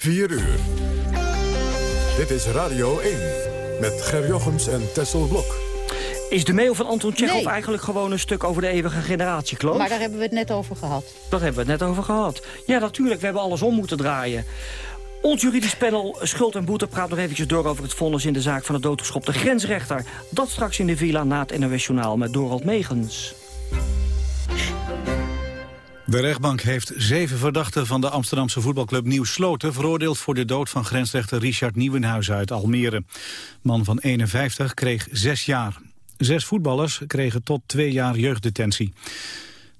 4 uur. Dit is Radio 1 met Ger Jochems en Tessel Blok. Is de mail van Anton Tjechov Nee. eigenlijk gewoon een stuk over de eeuwige generatiekloof? Maar daar hebben we het net over gehad. Dat hebben we het net over gehad. Ja, natuurlijk, we hebben alles om moeten draaien. Ons juridisch panel Schuld en Boete praat nog eventjes door over het vonnis in de zaak van de doodgeschopte grensrechter. Dat straks in de villa na het NOS Journaal met Dorald Megens. De rechtbank heeft zeven verdachten van de Amsterdamse voetbalclub Nieuw Sloten... veroordeeld voor de dood van grensrechter Richard Nieuwenhuizen uit Almere. Man van 51 kreeg zes jaar. Zes voetballers kregen tot twee jaar jeugddetentie.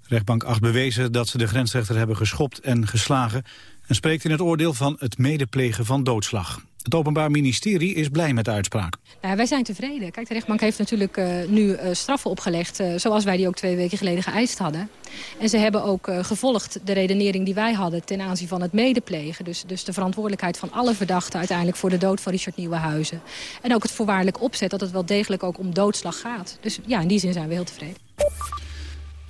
De rechtbank acht bewezen dat ze de grensrechter hebben geschopt en geslagen... en spreekt in het oordeel van het medeplegen van doodslag. Het Openbaar Ministerie is blij met de uitspraak. Nou, wij zijn tevreden. Kijk, de rechtbank heeft natuurlijk eh, nu eh, straffen opgelegd... eh, zoals wij die ook twee weken geleden geëist hadden. En ze hebben ook gevolgd de redenering die wij hadden... ten aanzien van het medeplegen. Dus, dus de verantwoordelijkheid van alle verdachten... uiteindelijk voor de dood van Richard Nieuwenhuizen. En ook het voorwaardelijk opzet dat het wel degelijk ook om doodslag gaat. Dus ja, in die zin zijn we heel tevreden.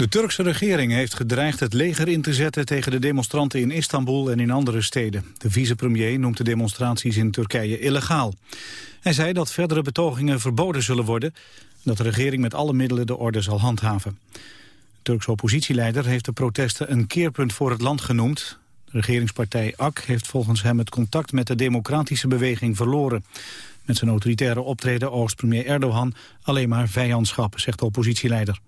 De Turkse regering heeft gedreigd het leger in te zetten tegen de demonstranten in Istanbul en in andere steden. De vicepremier noemt de demonstraties in Turkije illegaal. Hij zei dat verdere betogingen verboden zullen worden en dat de regering met alle middelen de orde zal handhaven. De Turkse oppositieleider heeft de protesten een keerpunt voor het land genoemd. De regeringspartij AK heeft volgens hem het contact met de democratische beweging verloren. Met zijn autoritaire optreden oogst premier Erdogan alleen maar vijandschap, zegt de oppositieleider.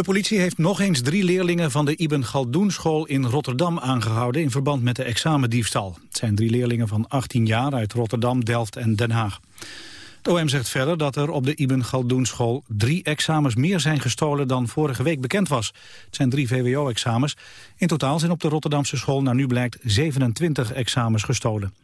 De politie heeft nog eens drie leerlingen van de Ibn Galdoen school in Rotterdam aangehouden in verband met de examendiefstal. Het zijn drie leerlingen van 18 jaar uit Rotterdam, Delft en Den Haag. Het OM zegt verder dat er op de Ibn Galdoen school drie examens meer zijn gestolen dan vorige week bekend was. Het zijn drie VWO-examens. In totaal zijn op de Rotterdamse school naar nu blijkt 27 examens gestolen.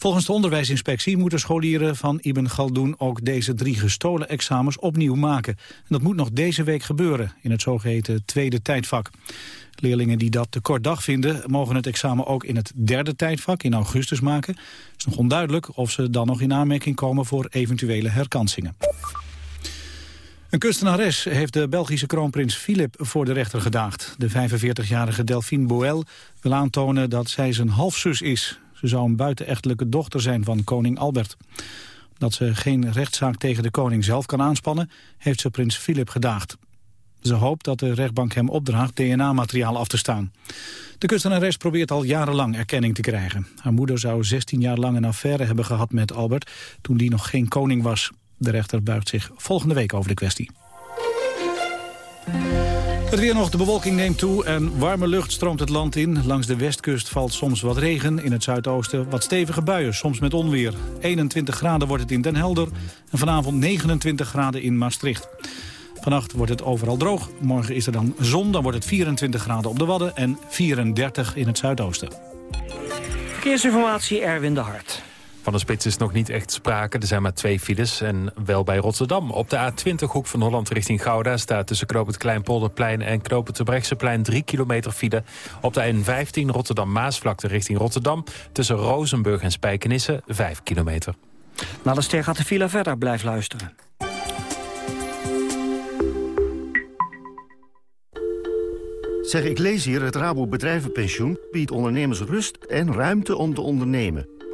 Volgens de onderwijsinspectie moeten scholieren van Ibn Galdoen ook deze drie gestolen examens opnieuw maken. En dat moet nog deze week gebeuren in het zogeheten tweede tijdvak. Leerlingen die dat te kort dag vinden mogen het examen ook in het derde tijdvak in augustus maken. Het is nog onduidelijk of ze dan nog in aanmerking komen voor eventuele herkansingen. Een kunstenares heeft de Belgische kroonprins Filip voor de rechter gedaagd. De 45-jarige Delphine Boel wil aantonen dat zij zijn halfzus is. Ze zou een buitenechtelijke dochter zijn van koning Albert. Omdat ze geen rechtszaak tegen de koning zelf kan aanspannen... heeft ze prins Filip gedaagd. Ze hoopt dat de rechtbank hem opdraagt DNA-materiaal af te staan. De kunstenares probeert al jarenlang erkenning te krijgen. Haar moeder zou 16 jaar lang een affaire hebben gehad met Albert... toen die nog geen koning was. De rechter buigt zich volgende week over de kwestie. Het weer nog, de bewolking neemt toe en warme lucht stroomt het land in. Langs de westkust valt soms wat regen, in het zuidoosten wat stevige buien, soms met onweer. 21 graden wordt het in Den Helder en vanavond 29 graden in Maastricht. Vannacht wordt het overal droog, morgen is er dan zon, dan wordt het 24 graden op de Wadden en 34 in het zuidoosten. Verkeersinformatie Erwin de Hart. Van de spits is nog niet echt sprake. Er zijn maar twee files en wel bij Rotterdam. Op de A20 hoek van Holland richting Gouda... staat tussen knoop het Kleinpolderplein en knoop het Terbrechtseplein... 3 kilometer file. Op de N15 Rotterdam-Maasvlakte richting Rotterdam... tussen Rozenburg en Spijkenisse 5 kilometer. Na de ster gaat de file verder, blijf luisteren. Zeg, ik lees hier, het Rabo Bedrijvenpensioen biedt ondernemers rust en ruimte om te ondernemen.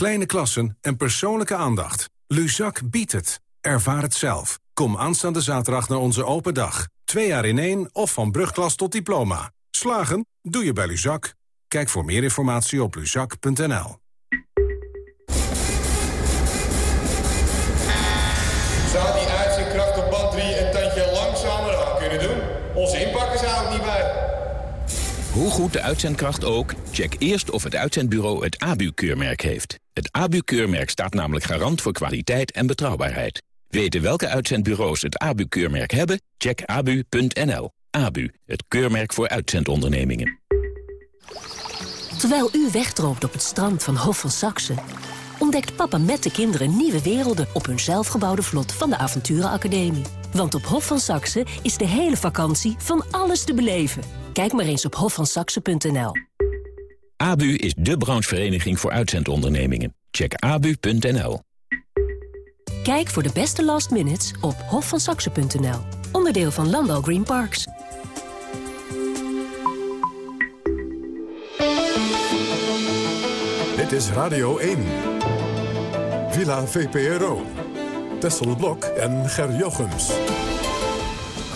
Kleine klassen en persoonlijke aandacht. Luzak biedt het. Ervaar het zelf. Kom aanstaande zaterdag naar onze open dag. Twee jaar in één of van brugklas tot diploma. Slagen? Doe je bij Luzak. Kijk voor meer informatie op luzak.nl. Zou die uitzendkracht op band 3 een tandje langzamer aan kunnen doen? Onze inpakkers houden niet bij. Hoe goed de uitzendkracht ook, check eerst of het uitzendbureau het ABU-keurmerk heeft. Het ABU-keurmerk staat namelijk garant voor kwaliteit en betrouwbaarheid. Weten welke uitzendbureaus het ABU-keurmerk hebben? Check abu.nl. ABU, het keurmerk voor uitzendondernemingen. Terwijl u wegdroomt op het strand van Hof van Saxe... ontdekt papa met de kinderen nieuwe werelden... op hun zelfgebouwde vlot van de Avonturenacademie. Want op Hof van Saxe is de hele vakantie van alles te beleven. Kijk maar eens op hofvansaxe.nl. ABU is de branchevereniging voor uitzendondernemingen. Check abu.nl. Kijk voor de beste last minutes op hofvansaxe.nl. Onderdeel van Landal Green Parks. Dit is Radio 1. Villa VPRO. Tessel Blok en Ger Jochems.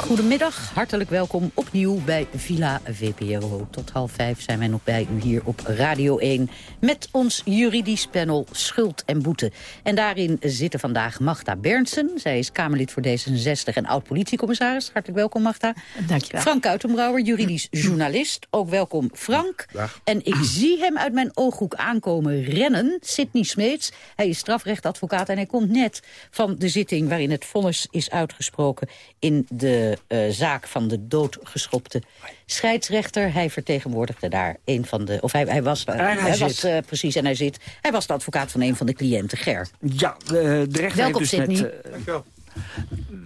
Goedemiddag, hartelijk welkom opnieuw bij Villa VPRO. Tot half vijf zijn wij nog bij u hier op Radio 1... met ons juridisch panel Schuld en Boete. En daarin zitten vandaag Magda Berndsen. Zij is Kamerlid voor D66 en oud-politiecommissaris. Hartelijk welkom, Magda. Dankjewel. Frank Uitenbrouwer, juridisch journalist. Ook welkom, Frank. Dag. En ik zie hem uit mijn ooghoek aankomen rennen. Sidney Smeets. Hij is strafrechtadvocaat en hij komt net van de zitting... waarin het vonnis is uitgesproken in de uh, zaak van de doodgeschopte scheidsrechter. Hij vertegenwoordigde daar een van de... Of hij, hij was, uh, hij, hij was uh, precies, en hij zit... Hij was de advocaat van een van de cliënten, Ger. Ja, de, de rechter Welkom, heeft dus Sidney. net...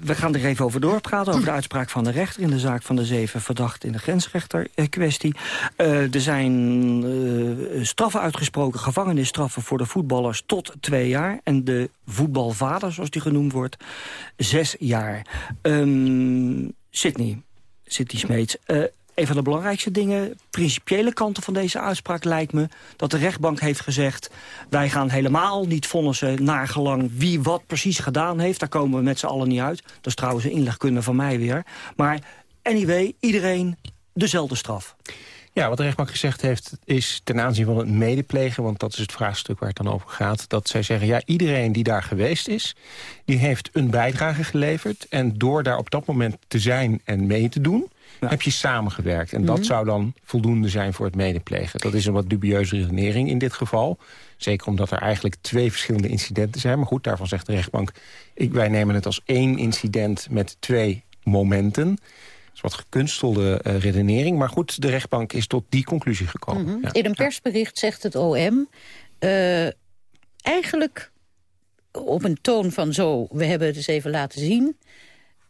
We gaan er even over doorpraten, over de uitspraak van de rechter... in de zaak van de zeven verdachten in de grensrechter-kwestie. Uh, er zijn uh, straffen uitgesproken, gevangenisstraffen voor de voetballers tot twee jaar... en de voetbalvader, zoals die genoemd wordt, zes jaar. Um, Sydney, Sydney Smeets... een van de belangrijkste dingen, principiële kanten van deze uitspraak lijkt me... dat de rechtbank heeft gezegd, wij gaan helemaal niet vonnissen... nagelang wie wat precies gedaan heeft. Daar komen we met z'n allen niet uit. Dat is trouwens een inlegkunde van mij weer. Maar anyway, iedereen dezelfde straf. Ja, wat de rechtbank gezegd heeft is ten aanzien van het medeplegen... want dat is het vraagstuk waar het dan over gaat... dat zij zeggen, ja, iedereen die daar geweest is... die heeft een bijdrage geleverd... en door daar op dat moment te zijn en mee te doen... Ja. heb je samengewerkt. En dat mm -hmm. zou dan voldoende zijn voor het medeplegen. Dat is een wat dubieuze redenering in dit geval. Zeker omdat er eigenlijk twee verschillende incidenten zijn. Maar goed, daarvan zegt de rechtbank... Ik, wij nemen het als één incident met twee momenten. Dat is wat gekunstelde uh, redenering. Maar goed, de rechtbank is tot die conclusie gekomen. Mm -hmm. ja. In een persbericht zegt het OM... Uh, eigenlijk op een toon van zo... we hebben het eens even laten zien...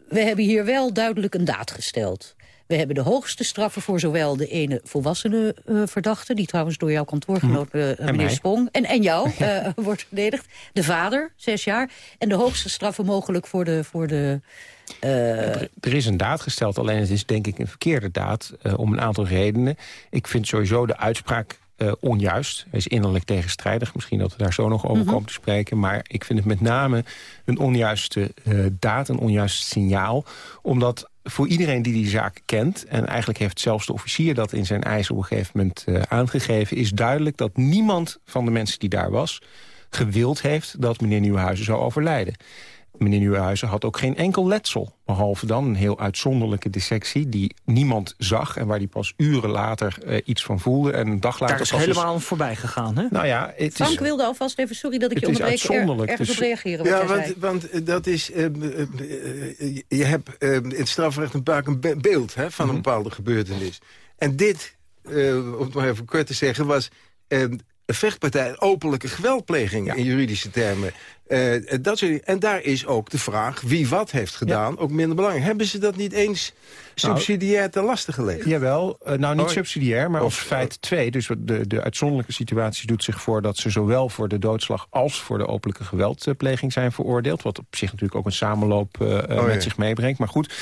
we hebben hier wel duidelijk een daad gesteld. We hebben de hoogste straffen voor zowel de ene volwassene uh, verdachte... die trouwens door jouw kantoorgenoot, uh, meneer mij. Sprong... en, en jou uh, wordt verdedigd. De vader, zes jaar. En de hoogste straffen mogelijk voor de... Voor de er, er is een daad gesteld, alleen het is denk ik een verkeerde daad... om een aantal redenen. Ik vind sowieso de uitspraak uh, onjuist. Hij is innerlijk tegenstrijdig. Misschien dat we daar zo nog over mm -hmm. komen te spreken. Maar ik vind het met name een onjuiste uh, daad, een onjuist signaal. Omdat voor iedereen die die zaak kent... en eigenlijk heeft zelfs de officier dat in zijn eis op een gegeven moment uh, aangegeven... is duidelijk dat niemand van de mensen die daar was... gewild heeft dat meneer Nieuwenhuizen zou overlijden. Meneer Nieuwenhuizen had ook geen enkel letsel. Behalve dan een heel uitzonderlijke dissectie die niemand zag... en waar hij pas uren later uh, iets van voelde. En een dag later Daar is pas helemaal dus... voorbij gegaan, hè? Nou ja, het Frank is, wilde alvast even, sorry dat ik je onderbreek, er, ergens dus... op reageren. Ja, want, want, dat is... Uh, uh, je hebt in het strafrecht een vaak een be beeld hè, van mm -hmm. een bepaalde gebeurtenis. En dit, om het maar even kort te zeggen, was vechtpartij, openlijke geweldpleging ja. in juridische termen. Uh, dat soort, en daar is ook de vraag wie wat heeft gedaan ja. ook minder belangrijk. Hebben ze dat niet eens subsidiair nou, ten laste gelegd? Jawel, uh, nou niet oh, subsidiair, maar of, als feit 2. Dus de, de uitzonderlijke situatie doet zich voor dat ze zowel voor de doodslag als voor de openlijke geweldpleging zijn veroordeeld. Wat op zich natuurlijk ook een samenloop uh, oh, met ja. zich meebrengt. Maar goed,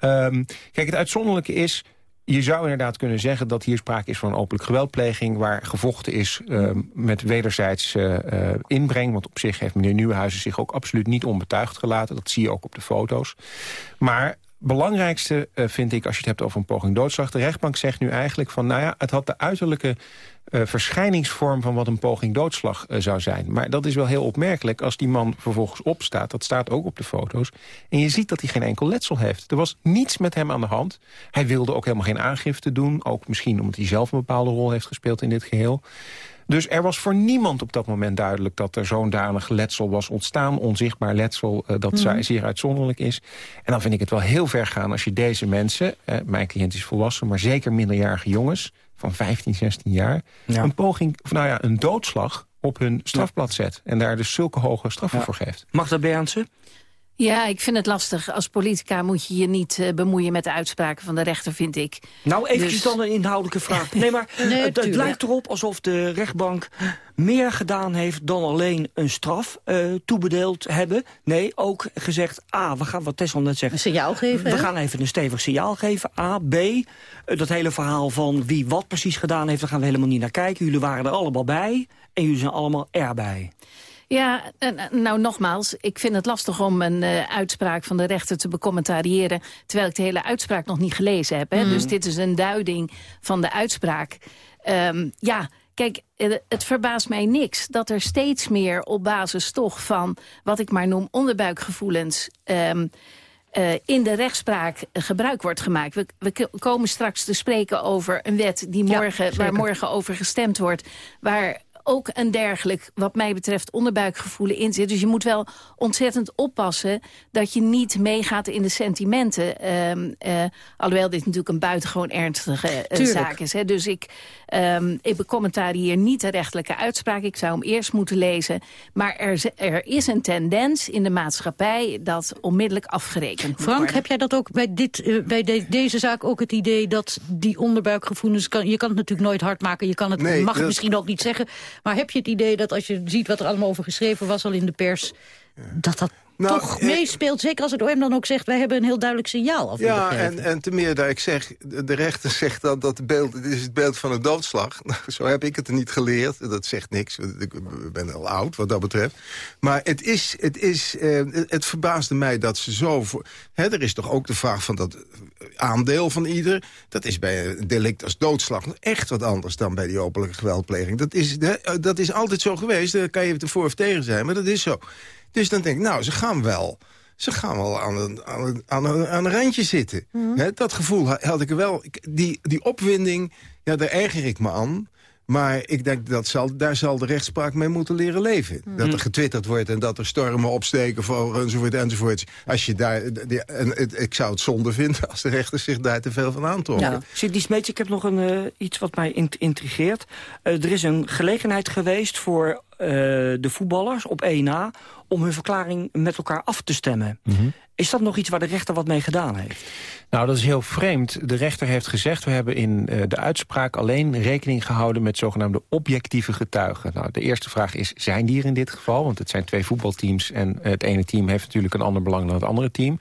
um, kijk, het uitzonderlijke is je zou inderdaad kunnen zeggen dat hier sprake is van openlijk geweldpleging... waar gevochten is uh, met wederzijds uh, inbreng. Want op zich heeft meneer Nieuwenhuizen zich ook absoluut niet onbetuigd gelaten. Dat zie je ook op de foto's. Maar belangrijkste vind ik, als je het hebt over een poging doodslag... de rechtbank zegt nu eigenlijk van, nou ja, het had de uiterlijke uh, verschijningsvorm... van wat een poging doodslag uh, zou zijn. Maar dat is wel heel opmerkelijk als die man vervolgens opstaat. Dat staat ook op de foto's. En je ziet dat hij geen enkel letsel heeft. Er was niets met hem aan de hand. Hij wilde ook helemaal geen aangifte doen. Ook misschien omdat hij zelf een bepaalde rol heeft gespeeld in dit geheel. Dus er was voor niemand op dat moment duidelijk... dat er zo'n danig letsel was ontstaan. Onzichtbaar letsel uh, dat mm -hmm. zeer uitzonderlijk is. En dan vind ik het wel heel ver gaan als je deze mensen... Mijn cliënt is volwassen, maar zeker minderjarige jongens... van 15, 16 jaar... Ja. een poging, of nou ja, een doodslag op hun strafblad zet. En daar dus zulke hoge straffen ja. voor geeft. Magda Beaanse? Ja, ik vind het lastig. Als politica moet je je niet uh, bemoeien met de uitspraken van de rechter, vind ik. Nou, eventjes dus... dan een inhoudelijke vraag. Nee, maar nee, het, het lijkt erop alsof de rechtbank meer gedaan heeft dan alleen een straf uh, toebedeeld hebben. Nee, ook gezegd, A, we gaan wat Tessel net zegt. Een signaal geven. We hè? gaan even een stevig signaal geven. A, B, uh, dat hele verhaal van wie wat precies gedaan heeft, daar gaan we helemaal niet naar kijken. Jullie waren er allemaal bij en jullie zijn allemaal erbij. Ja, nou nogmaals, ik vind het lastig om een uh, uitspraak van de rechter te becommentariëren... terwijl ik de hele uitspraak nog niet gelezen heb. Hè? Mm. Dus dit is een duiding van de uitspraak. Um, ja, Kijk, het verbaast mij niks dat er steeds meer op basis toch van... wat ik maar noem onderbuikgevoelens... Um, uh, in de rechtspraak gebruik wordt gemaakt. We, we, komen straks te spreken over een wet die morgen, ja, waar morgen over gestemd wordt... waar ook een dergelijk, wat mij betreft, onderbuikgevoel in zit. Dus je moet wel ontzettend oppassen dat je niet meegaat in de sentimenten. Um, uh, alhoewel dit natuurlijk een buitengewoon ernstige uh, zaak is. Hè. Dus ik, um, ik becommentarieer niet de rechtelijke uitspraak. Ik zou hem eerst moeten lezen. Maar er, er is een tendens in de maatschappij dat onmiddellijk afgerekend Frank, worden. heb jij dat ook bij, dit, uh, bij de, deze zaak ook het idee dat die onderbuikgevoelens... Kan, je kan het natuurlijk nooit hard maken, je kan het, nee, mag het dat... misschien ook niet zeggen... Maar heb je het idee dat als je ziet wat er allemaal over geschreven was al in de pers... Dat dat nou, toch meespeelt. Zeker als het OM dan ook zegt, wij hebben een heel duidelijk signaal Ja, en, en te meer dat ik zeg, de rechter zegt dan dat het beeld, het is het beeld van een doodslag. Zo heb ik het er niet geleerd. Dat zegt niks. Ik ben al oud wat dat betreft. Maar het is, het is, eh, het verbaasde mij dat ze zo... Voor, hè, er is toch ook de vraag van dat aandeel van ieder. Dat is bij een delict als doodslag echt wat anders dan bij die openlijke geweldpleging. Dat is, dat is altijd zo geweest. Daar kan je het ervoor of tegen zijn, maar dat is zo. Dus dan denk ik, nou, ze gaan wel ze gaan wel aan een, aan een, aan een, aan een randje zitten. Mm -hmm. He, dat gevoel had ik er wel. Die, die opwinding, ja, daar erger ik me aan. Maar ik denk dat zal, daar zal de rechtspraak mee moeten leren leven. Mm. Dat er getwitterd wordt en dat er stormen opsteken voor enzovoort enzovoort. Als je daar, die, en het, ik zou het zonde vinden als de rechters zich daar te veel van aantrokken. Ja. Sidney Smeetje, ik heb nog een, uh, iets wat mij int intrigeert. Uh, er is een gelegenheid geweest voor de voetballers op 1A... om hun verklaring met elkaar af te stemmen. Mm -hmm. Is dat nog iets waar de rechter wat mee gedaan heeft? Nou, dat is heel vreemd. De rechter heeft gezegd... we hebben in uh, de uitspraak alleen rekening gehouden... met zogenaamde objectieve getuigen. Nou, de eerste vraag is, zijn die er in dit geval? Want het zijn twee voetbalteams... en het ene team heeft natuurlijk een ander belang dan het andere team.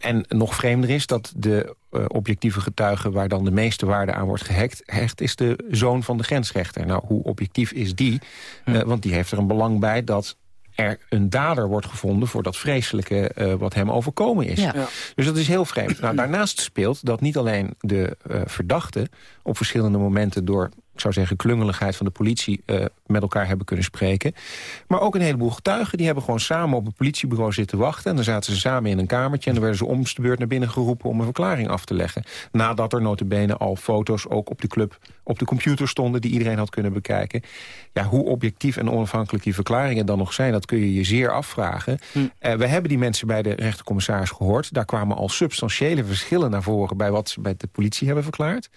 En nog vreemder is dat de uh, objectieve getuige... waar dan de meeste waarde aan wordt gehekt... hecht is de zoon van de grensrechter. Nou, hoe objectief is die? Uh, want die heeft er een belang bij dat er een dader wordt gevonden voor dat vreselijke uh, wat hem overkomen is. Ja. Ja. Dus dat is heel vreemd. Nou, daarnaast speelt dat niet alleen de uh, verdachte op verschillende momenten door ik zou zeggen, klungeligheid van de politie uh, met elkaar hebben kunnen spreken. Maar ook een heleboel getuigen, die hebben gewoon samen op het politiebureau zitten wachten. En dan zaten ze samen in een kamertje en dan werden ze om de beurt naar binnen geroepen om een verklaring af te leggen. Nadat er notabene al foto's ook op de club op de computer stonden die iedereen had kunnen bekijken. Ja, hoe objectief en onafhankelijk die verklaringen dan nog zijn, dat kun je je zeer afvragen. Hm. Uh, we hebben die mensen bij de rechtercommissaris gehoord. Daar kwamen al substantiële verschillen naar voren bij wat ze bij de politie hebben verklaard.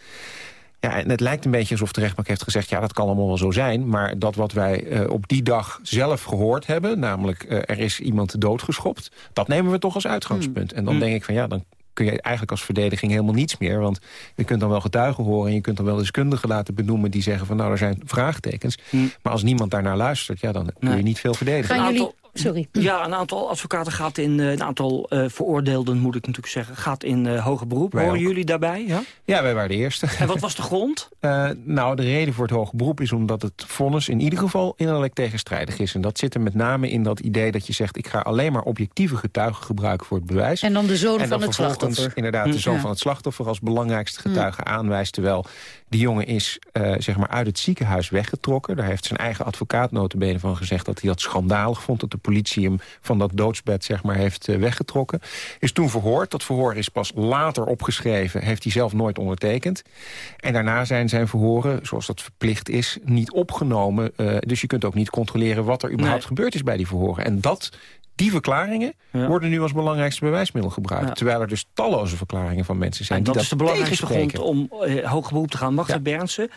Ja, en het lijkt een beetje alsof de rechtbank heeft gezegd... ja, dat kan allemaal wel zo zijn, maar dat wat wij uh, op die dag zelf gehoord hebben... namelijk uh, er is iemand doodgeschopt, dat nemen we toch als uitgangspunt. Mm. En dan mm. denk ik van ja, dan kun je eigenlijk als verdediging helemaal niets meer. Want je kunt dan wel getuigen horen... en je kunt dan wel deskundigen laten benoemen... die zeggen van nou, er zijn vraagtekens. Mm. Maar als niemand daarnaar luistert, ja, dan kun je niet veel verdedigen. Gaan jullie, sorry. Ja, een aantal advocaten gaat in, een aantal uh, veroordeelden, moet ik natuurlijk zeggen, gaat in uh, hoger beroep. Wij Horen ook. jullie daarbij? Ja? ja, wij waren de eerste. En wat was de grond? uh, nou, de reden voor het hoger beroep is omdat het vonnis in ieder geval innerlijk tegenstrijdig is. En dat zit er met name in dat idee dat je zegt, ik ga alleen maar objectieve getuigen gebruiken voor het bewijs. En dan de zoon van het slachtoffer. inderdaad de zoon ja. van het slachtoffer als belangrijkste getuige mm. aanwijst, terwijl die jongen is uh, zeg maar uit het ziekenhuis weggetrokken. Daar heeft zijn eigen advocaat notabene van gezegd... dat hij dat schandalig vond dat de politie hem van dat doodsbed zeg maar, heeft uh, weggetrokken. Is toen verhoord. Dat verhoor is pas later opgeschreven. Heeft hij zelf nooit ondertekend. En daarna zijn zijn verhoren, zoals dat verplicht is, niet opgenomen. Uh, dus je kunt ook niet controleren wat er überhaupt nee. gebeurd is bij die verhoren. En dat die verklaringen ja. worden nu als belangrijkste bewijsmiddel gebruikt. Ja. Terwijl er dus talloze verklaringen van mensen zijn en die dat, is de belangrijkste grond om uh, hoger beroep te gaan. Magda ja. Bernsen,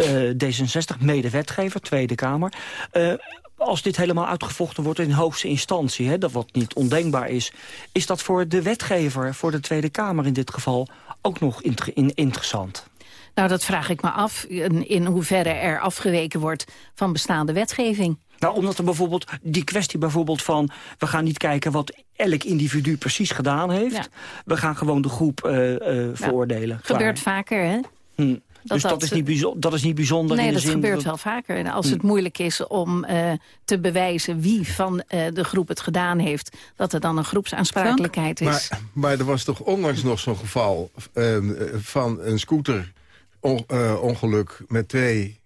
uh, D66, mede-wetgever, Tweede Kamer. Uh, als dit helemaal uitgevochten wordt in hoogste instantie, hè, dat wat niet ondenkbaar is... is dat voor de wetgever, voor de Tweede Kamer in dit geval, ook nog int in interessant? Nou, dat vraag ik me af, in, in hoeverre er afgeweken wordt van bestaande wetgeving. Nou, omdat er bijvoorbeeld die kwestie bijvoorbeeld van... we gaan niet kijken wat elk individu precies gedaan heeft. Ja. We gaan gewoon de groep uh, uh, veroordelen. Gebeurt vaker, hè? Hm. Dat dus dat, dat, is niet bijzonder, dat is niet bijzonder Nee, in de dat zin gebeurt dat... wel vaker. En als het moeilijk is om uh, te bewijzen wie van uh, de groep het gedaan heeft... dat er dan een groepsaansprakelijkheid is. Maar, maar er was toch onlangs nog zo'n geval uh, van een scooterongeluk... met twee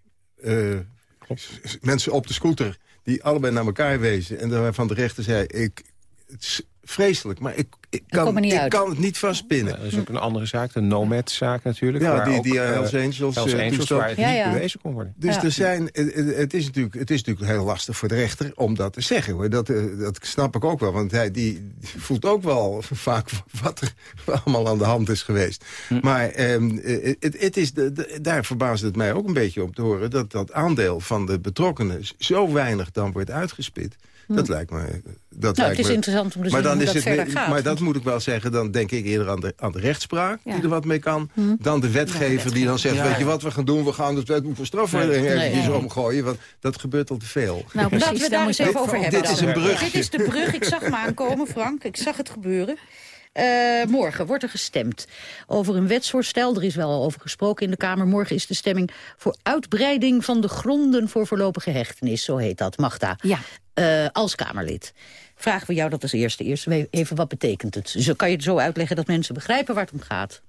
mensen op de scooter die allebei naar elkaar wezen. En waarvan de rechter zei, ik, vreselijk, maar ik, ik, kan, ik kan het niet vastpinnen. Ja, dat is ook een andere zaak, de Nomad-zaak natuurlijk. Ja, waar die, ook, die Hells Angels, Hells Angels waar het ja, niet ja. bewezen kon worden. Dus Ja. er zijn, het, is natuurlijk, het is natuurlijk heel lastig voor de rechter om dat te zeggen. Hoor. Dat, eh, dat snap ik ook wel, want hij die voelt ook wel vaak wat er allemaal aan de hand is geweest. Maar ehm, eh, het, het is de, de- daar verbaasde het mij ook een beetje om te horen... dat dat aandeel van de betrokkenen zo weinig dan wordt uitgespit. Dat lijkt me... Dat Nou, lijkt het is me- interessant om te maar zien dan hoe is dat het, verder gaat. Maar dat moet ik wel zeggen, dan denk ik eerder aan de, aan de rechtspraak... Ja. die er wat mee kan, Hm. dan de wetgever die dan zegt... Ja. weet je wat we gaan doen, we gaan de wet voor strafvordering Nee. eventjes Nee. omgooien... want dat gebeurt al te veel. Nou, precies, Laten we daar moet eens even over Dit hebben is dan. een brugje. Dit is de brug. Ik zag hem aankomen, Frank. Ik zag het gebeuren. Eh, morgen wordt er gestemd over een wetsvoorstel. Er is wel al over gesproken in de Kamer. Morgen is de stemming voor uitbreiding van de gronden voor voorlopige hechtenis. Zo heet dat, Magda. Ja. Eh, als Kamerlid. Vragen we jou dat als eerste. Eerst even, wat betekent het? Zo, kan je het zo uitleggen dat mensen begrijpen waar het om gaat?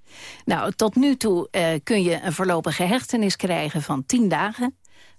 Nou, tot nu toe eh, kun je een voorlopige hechtenis krijgen van 10 dagen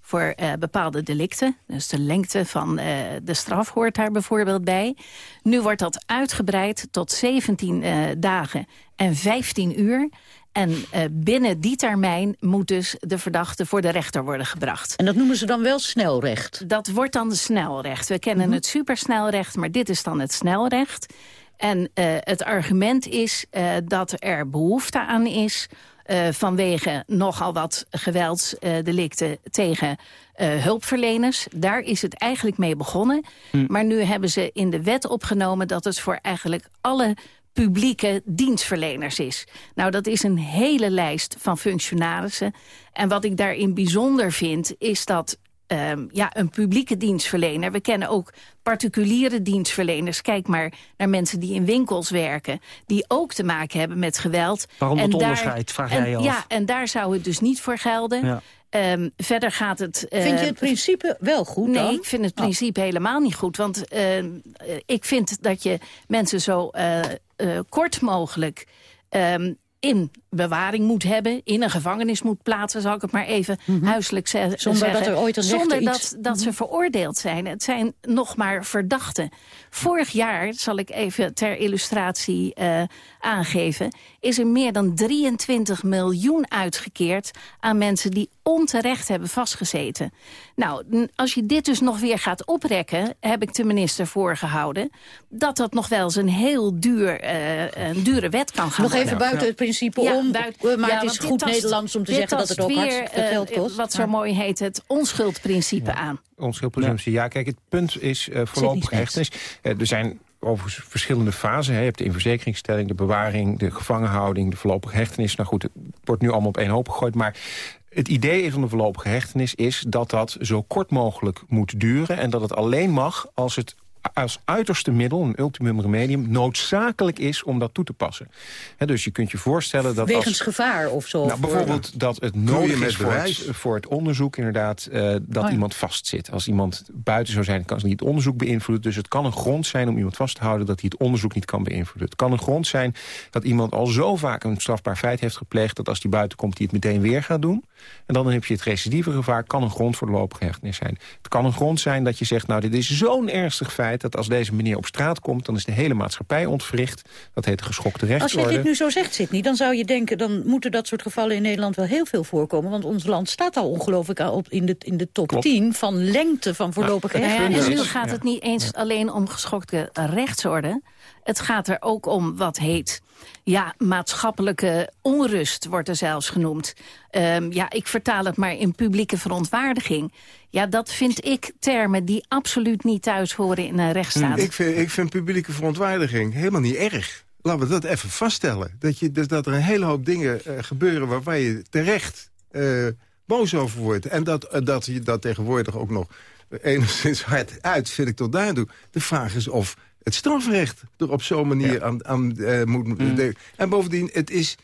voor eh, bepaalde delicten. Dus de lengte van eh, de straf hoort daar bijvoorbeeld bij. Nu wordt dat uitgebreid tot 17 eh, dagen en 15 uur. En binnen die termijn moet dus de verdachte voor de rechter worden gebracht. En dat noemen ze dan wel snelrecht? Dat wordt dan de snelrecht. We kennen het supersnelrecht, maar dit is dan het snelrecht. En het argument is dat er behoefte aan is... eh, vanwege nogal wat geweldsdelicten tegen eh, hulpverleners. Daar is het eigenlijk mee begonnen. Maar nu hebben ze in de wet opgenomen... dat het voor eigenlijk alle publieke dienstverleners is. Nou, dat is een hele lijst van functionarissen. En wat ik daarin bijzonder vind, is dat ehm, ja, een publieke dienstverlener... we kennen ook particuliere dienstverleners. Kijk maar naar mensen die in winkels werken... die ook te maken hebben met geweld. Waarom En dat daar- onderscheid, vraag en, jij je af. Ja, en daar zou het dus niet voor gelden. Ja. Ehm, verder gaat het... eh, Vind je het principe wel goed Nee, dan? ik vind het principe helemaal niet goed. Want eh, eh, ik vind dat je mensen zo eh, eh, kort mogelijk... ehm, in bewaring moet hebben, in een gevangenis moet plaatsen... zal ik het maar even huiselijk ze Mhm. Zonder zeggen. dat er ooit een rechter Zonder iets- dat, dat ze veroordeeld zijn. Het zijn nog maar verdachten. Vorig jaar, zal ik even ter illustratie eh, aangeven... is er meer dan 23 miljoen uitgekeerd... aan mensen die onterecht hebben vastgezeten. Nou, als je dit dus nog weer gaat oprekken... heb ik de minister voorgehouden... dat dat nog wel eens een heel duur, eh, een dure wet kan gaan Nog even buiten het principe Ja, om. buiten- eh, maar ja, het is goed tast- Nederlands om te zeggen dat het ook weer, hartstikke veel eh, geld kost. Wat zo mooi heet het onschuldprincipe aan. Onschuldpresumptie, ja. Kijk, het punt is uh, voorlopig hechtenis. Uh, er zijn overigens verschillende fasen. Hè. Je hebt de inverzekeringstelling, de bewaring, de gevangenhouding... de voorlopige hechtenis. Nou goed, het wordt nu allemaal op één hoop gegooid. Maar het idee van de voorlopige hechtenis is dat dat zo kort mogelijk moet duren... en dat het alleen mag als het als uiterste middel, een ultimum remedium... noodzakelijk is om dat toe te passen. dus je kunt je voorstellen dat... Wegens als, gevaar of zo? Nou, bijvoorbeeld dat het nodig is voor het, voor het, onderzoek... inderdaad, uh, dat oh iemand vastzit. Als iemand buiten zou zijn, kan ze niet het onderzoek beïnvloeden. Dus het kan een grond zijn om iemand vast te houden... dat hij het onderzoek niet kan beïnvloeden. Het kan een grond zijn dat iemand al zo vaak een strafbaar feit heeft gepleegd... dat als hij buiten komt, hij het meteen weer gaat doen. En dan heb je het recidieve gevaar, kan een grond voor de lopige hechtenis zijn. Het kan een grond zijn dat je zegt, nou, dit is zo'n ernstig feit... dat als deze meneer op straat komt, dan is de hele maatschappij ontwricht. Dat heet geschokte rechtsorde. Als je dit nu zo zegt, Sidney, dan zou je denken... dan moeten dat soort gevallen in Nederland wel heel veel voorkomen. Want ons land staat al ongelooflijk op in de, in de top 10 van lengte van voorlopige ja, En nu gaat het niet eens alleen om geschokte rechtsorde. Het gaat er ook om wat heet ja, maatschappelijke onrust wordt er zelfs genoemd. Um, ja, ik vertaal het maar in publieke verontwaardiging. Ja, dat vind ik termen die absoluut niet thuis horen in een rechtsstaat. Ik vind, ik vind publieke verontwaardiging helemaal niet erg. Laten we dat even vaststellen. Dat, je, dus dat er een hele hoop dingen uh, gebeuren waarvan je terecht uh, boos over wordt. En dat, uh, dat je dat tegenwoordig ook nog enigszins hard uit, vind ik tot daartoe. De vraag is of het strafrecht er op zo'n manier aan, aan uh, moet... Mm. En bovendien, het is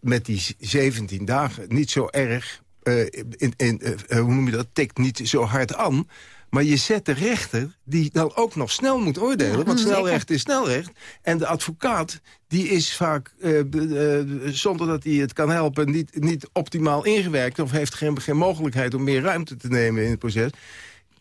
met die 17 dagen niet zo erg... Uh, in, in, uh, hoe noem je dat, tikt niet zo hard aan... Maar je zet de rechter, die dan ook nog snel moet oordelen... want snelrecht is snelrecht. En de advocaat, die is vaak, zonder dat hij het kan helpen... Niet, niet optimaal ingewerkt of heeft geen, geen mogelijkheid om meer ruimte te nemen in het proces...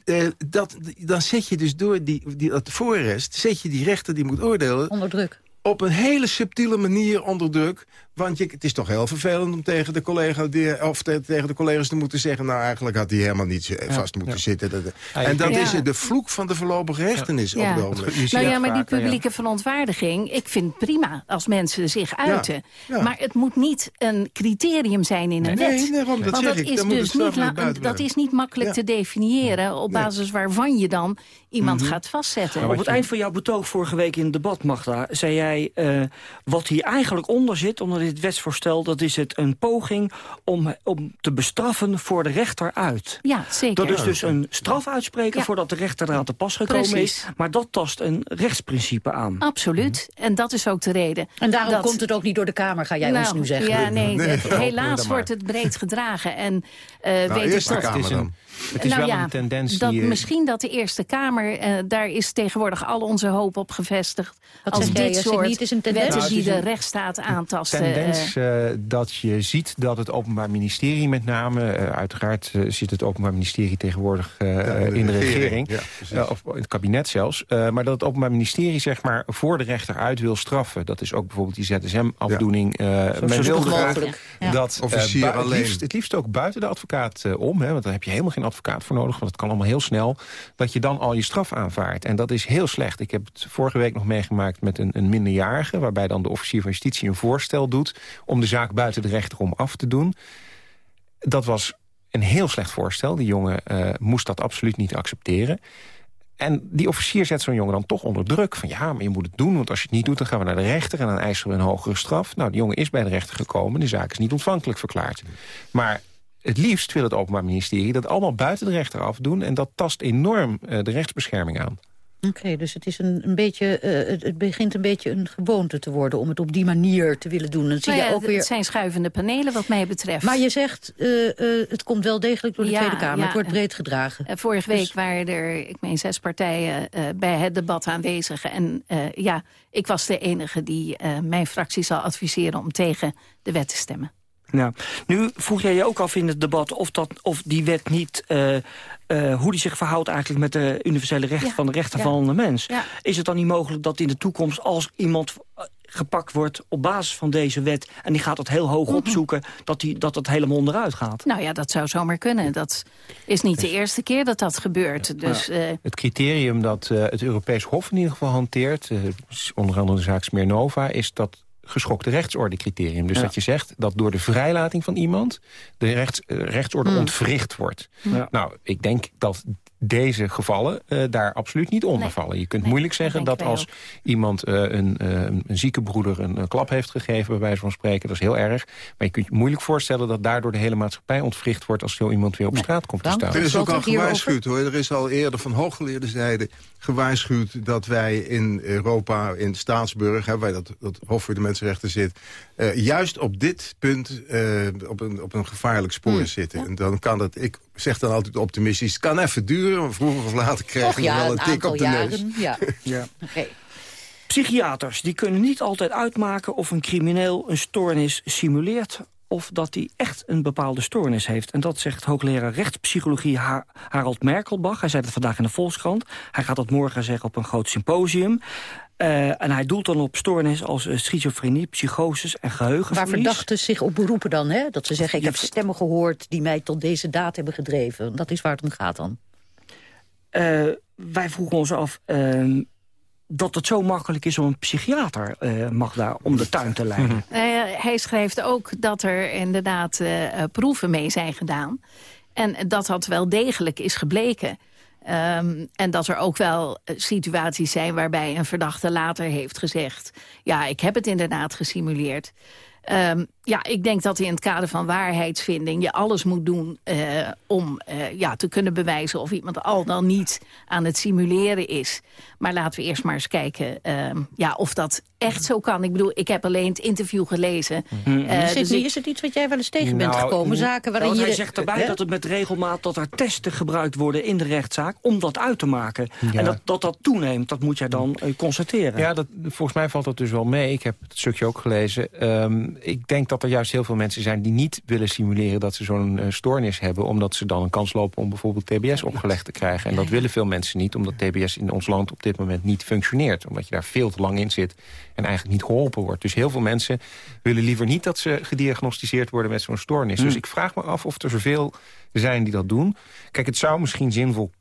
Uh, dat, dan zet je dus door die, die, dat voorrest... zet je die rechter die moet oordelen... Onder druk. Op een hele subtiele manier onder druk. Want je, het is toch heel vervelend om tegen de, collega die, of tegen de collega's te moeten zeggen... nou, eigenlijk had hij helemaal niet vast moeten zitten. en dat is de vloek van de voorlopige rechtenis ja. op het Nou ja, maar die publieke verontwaardiging... ik vind het prima als mensen zich uiten. Maar het moet niet een criterium zijn in een wet. Nee, nee dat Want dat is dus niet, dat is niet makkelijk te definiëren... op basis waarvan je dan iemand Mhm. gaat vastzetten. Op het eind van jouw betoog vorige week in het debat, Magda... zei jij, eh, wat hier eigenlijk onder zit, onder dit wetsvoorstel... dat is het een poging om, om te bestraffen voor de rechter uit. Ja, zeker. Dat is dus een straf uitspreken voordat de rechter eraan te pas gekomen Precies. is. Maar dat tast een rechtsprincipe aan. Absoluut. En dat is ook de reden. En daarom dat- komt het ook niet door de Kamer, ga jij nou, ons nu zeggen. Ja, nee, Nee. helaas wordt het breed gedragen. En uh, Nou, eerst de Kamer dan. Het is nou wel ja, een tendens dat die, eh, Misschien dat de Eerste Kamer, eh, daar is tegenwoordig al onze hoop op gevestigd. Wat als jij, dit soort Niet is een tendens? wetten Nou, die het is de een rechtsstaat aantasten. tendens eh, dat je ziet dat het Openbaar Ministerie met name... uiteraard zit het Openbaar Ministerie tegenwoordig eh, de in de regering, regering. ja, precies. eh, of in het kabinet zelfs. eh, maar dat het Openbaar Ministerie zeg maar, voor de rechter uit wil straffen. Dat is ook bijvoorbeeld die ZSM-afdoening. eh men wil graag dat Officier bui- het, alleen. liefst, het liefst ook buiten de advocaat om. Hè, want daar heb je helemaal geen advocaat voor nodig. Want het kan allemaal heel snel. Dat je dan al je straf aanvaardt. En dat is heel slecht. Ik heb het vorige week nog meegemaakt met een, een minderjarige... waarbij dan de officier van justitie een voorstel doet... om de zaak buiten de rechter om af te doen. Dat was een heel slecht voorstel. Die jongen eh, moest dat absoluut niet accepteren. En die officier zet zo'n jongen dan toch onder druk. Van ja, maar je moet het doen, want als je het niet doet... dan gaan we naar de rechter en dan eisen we een hogere straf. Nou, die jongen is bij de rechter gekomen. De zaak is niet ontvankelijk verklaard. Maar het liefst wil het Openbaar Ministerie dat allemaal buiten de rechter afdoen... en dat tast enorm eh, de rechtsbescherming aan. Oké, dus het, is een, een beetje, eh, het, het begint een beetje een gewoonte te worden... om het op die manier te willen doen. Dan zie nou je ook weer... Het zijn schuivende panelen wat mij betreft. Maar je zegt, eh, eh, het komt wel degelijk door de Ja, Tweede Kamer. ja. Het wordt breed gedragen. Vorige week Dus- waren er, ik meen, zes partijen eh, bij het debat aanwezig. En eh, ja, ik was de enige die eh, mijn fractie zal adviseren om tegen de wet te stemmen. Ja. Nu vroeg jij je ook af in het debat of, dat, of die wet niet... eh, eh, hoe die zich verhoudt eigenlijk met de universele rechten Ja. van de rechten Ja. van de mens. Ja. Is het dan niet mogelijk dat in de toekomst als iemand eh, gepakt wordt op basis van deze wet... en die gaat het heel hoog Mhm. opzoeken, dat, die, dat het helemaal onderuit gaat? Nou ja, dat zou zomaar kunnen. Dat is niet de eerste keer dat dat gebeurt. Dus eh, Het criterium dat eh, het Europees Hof in ieder geval hanteert... eh, onder andere de zaak Smirnova... is dat geschokte rechtsorde-criterium. Dus Ja. dat je zegt dat door de vrijlating van iemand... de rechts, eh, rechtsorde Hmm. ontwricht wordt. Ja. Nou, ik denk dat deze gevallen uh, daar absoluut niet onder vallen. Je kunt moeilijk zeggen dat als iemand uh, een, uh, een zieke broeder een, een, klap heeft gegeven... bij wijze van spreken, dat is heel erg. Maar je kunt je moeilijk voorstellen dat daardoor de hele maatschappij ontwricht wordt... als zo iemand weer op straat komt te staan. Er is ook al gewaarschuwd hoor. Er is al eerder van hooggeleerde zijde gewaarschuwd... dat wij in Europa, in Staatsburg, hè, waar dat, dat Hof voor de Mensenrechten zit... juist op dit punt op, een, op een gevaarlijk spoor hmm. zitten. En dan kan dat, ik zeg dan altijd optimistisch, het kan even duren... vroeger of later krijgen we wel een, tik op de jaren, neus. Ja. ja. Okay. Psychiaters die kunnen niet altijd uitmaken of een crimineel een stoornis simuleert of dat hij echt een bepaalde stoornis heeft. En dat zegt hoogleraar rechtspsychologie Harald Merkelbach. Hij zei dat vandaag in de Volkskrant. Hij gaat dat morgen zeggen op een groot symposium. Uh, en hij doelt dan op stoornis als uh, schizofrenie, psychoses en geheugenverlies. Waar verdachten zich op beroepen dan, hè? Dat ze zeggen, ik heb stemmen gehoord die mij tot deze daad hebben gedreven. Dat is waar het om gaat dan. Uh, wij vroegen ons af ehm, dat het zo makkelijk is om een psychiater mag daar om de tuin te leiden. hij schrijft ook dat er inderdaad proeven mee zijn gedaan. En dat dat wel degelijk is gebleken. Um, en dat er ook wel eh, situaties zijn waarbij een verdachte later heeft gezegd... ja, ik heb het inderdaad gesimuleerd. Um, ja, ik denk dat in het kader van waarheidsvinding je alles moet doen uh, om uh, ja, te kunnen bewijzen of iemand al dan niet aan het simuleren is. Maar laten we eerst maar eens kijken uh, ja, of dat echt zo kan. Ik bedoel, ik heb alleen het interview gelezen. Mm -hmm. dus ik... Is het iets wat jij wel eens tegen bent nou, gekomen? Zaken waarin nou, je... Hij zegt erbij dat het met regelmaat dat er testen gebruikt worden in de rechtszaak om dat uit te maken. Ja. En dat, dat dat toeneemt, dat moet jij dan constateren. Ja, dat, volgens mij valt dat dus wel mee. Ik heb het stukje ook gelezen. Um, ik denk dat dat er juist heel veel mensen zijn die niet willen simuleren dat ze zo'n uh, stoornis hebben. Omdat ze dan een kans lopen om bijvoorbeeld TBS opgelegd te krijgen. En dat willen veel mensen niet, omdat TBS in ons land op dit moment niet functioneert. Omdat je daar veel te lang in zit en eigenlijk niet geholpen wordt. Dus heel veel mensen willen liever niet dat ze gediagnosticeerd worden met zo'n stoornis. Hmm. Dus ik vraag me af of er zoveel zijn die dat doen. Kijk, het zou misschien zinvol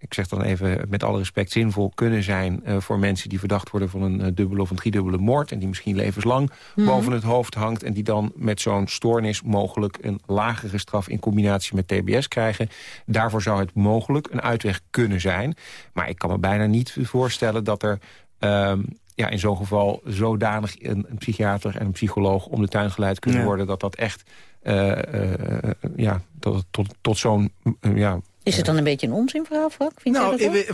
ik zeg dan even met alle respect, zinvol kunnen zijn... Uh, voor mensen die verdacht worden van een uh, dubbele of een driedubbele moord... en die misschien levenslang mm. boven het hoofd hangt... en die dan met zo'n stoornis mogelijk een lagere straf... in combinatie met TBS krijgen. Daarvoor zou het mogelijk een uitweg kunnen zijn. Maar ik kan me bijna niet voorstellen dat er... Um, ja, in zo'n geval zodanig een, een, psychiater en een psycholoog om de tuin geleid kunnen ja. worden... dat dat echt uh, ja, dat tot, tot zo'n ja, is het dan een beetje een onzinverhaal, Frank? Nou,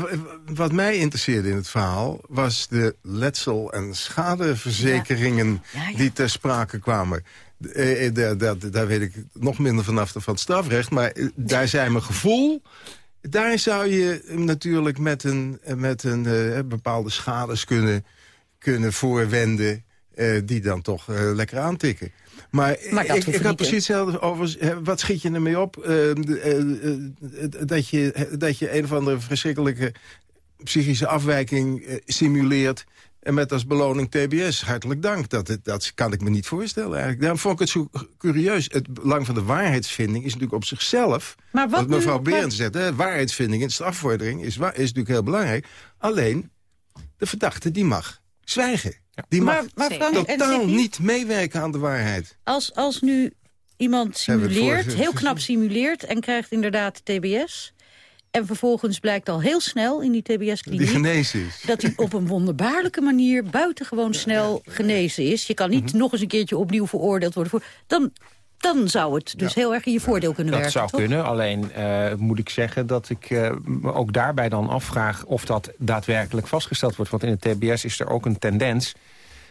wat mij interesseerde in het verhaal... was de letsel- en schadeverzekeringen ja. Ja, ja. die ter sprake kwamen. Eh, daar, daar, daar, weet ik nog minder vanaf van het strafrecht. Maar eh, daar zijn mijn gevoel... Daar zou je natuurlijk met een, met een bepaalde schades kunnen, kunnen voorwenden... Uh, die dan toch uh, lekker aantikken. Maar, maar ik, ik had precies hetzelfde over... Wat schiet je ermee op? Uh, dat, je, dat je een of andere verschrikkelijke psychische afwijking simuleert... En met als beloning TBS. Hartelijk dank. Dat, dat kan ik me niet voorstellen eigenlijk. Daarom vond ik het zo curieus. Het belang van de waarheidsvinding is natuurlijk op zichzelf... Maar wat, wat mevrouw Berends zegt, hè, waarheidsvinding en strafvordering is, is natuurlijk heel belangrijk. Alleen, de verdachte die mag zwijgen. Die mag maar, maar Frank, totaal niet meewerken aan de waarheid. Als, als nu iemand simuleert, heel knap simuleert... en krijgt inderdaad TBS... En vervolgens blijkt al heel snel in die TBS-kliniek... dat hij op een wonderbaarlijke manier buitengewoon snel genezen is. Je kan niet mhm. nog eens een keertje opnieuw veroordeeld worden. Voor, dan, dan zou het dus heel erg in je voordeel kunnen dat werken. Dat zou kunnen, alleen uh, moet ik zeggen dat ik uh, me ook daarbij dan afvraag... of dat daadwerkelijk vastgesteld wordt. Want in het TBS is er ook een tendens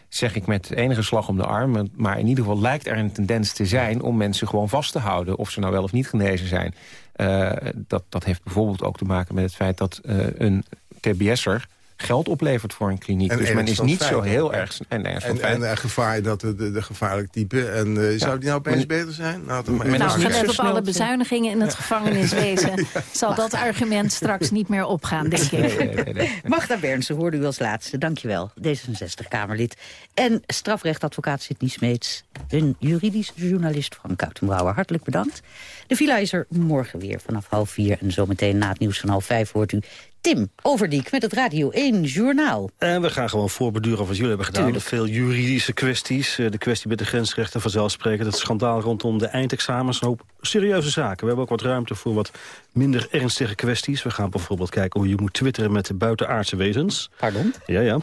zeg ik met enige slag om de arm. Maar in ieder geval lijkt er een tendens te zijn om mensen gewoon vast te houden. Of ze nou wel of niet genezen zijn. Uh, dat, dat heeft bijvoorbeeld ook te maken met het feit dat uh, een TBS'er geld oplevert voor een kliniek. En dus men is niet zo heel erg... En, en, en, en gevaar dat de, de, de gevaarlijk type. En uh, ja. zou die nou opeens beter zijn? Nou, toch maar nou gelet op alle bezuinigingen in het ja. gevangeniswezen... ja. zal dat argument straks niet meer opgaan, denk ik. Nee, nee, nee, Magda Bernsen hoorde u als laatste. Dankjewel, D66-Kamerlid. En strafrechtadvocaat Sidney Smeets. Een juridisch journalist Frank Koutenbrouwer. Hartelijk bedankt. De villa is er morgen weer vanaf half vier. En zometeen na het nieuws van half vijf hoort u Tim Overdiek met het Radio 1 Journaal. En we gaan gewoon voorbeduren wat jullie hebben gedaan. Tuurlijk. Veel juridische kwesties. Eh, De kwestie met de grensrechten vanzelfsprekend. Het schandaal rondom de eindexamens. Een hoop serieuze zaken. We hebben ook wat ruimte voor wat minder ernstige kwesties. We gaan bijvoorbeeld kijken hoe je moet twitteren met de buitenaardse wezens. Pardon? Ja, ja.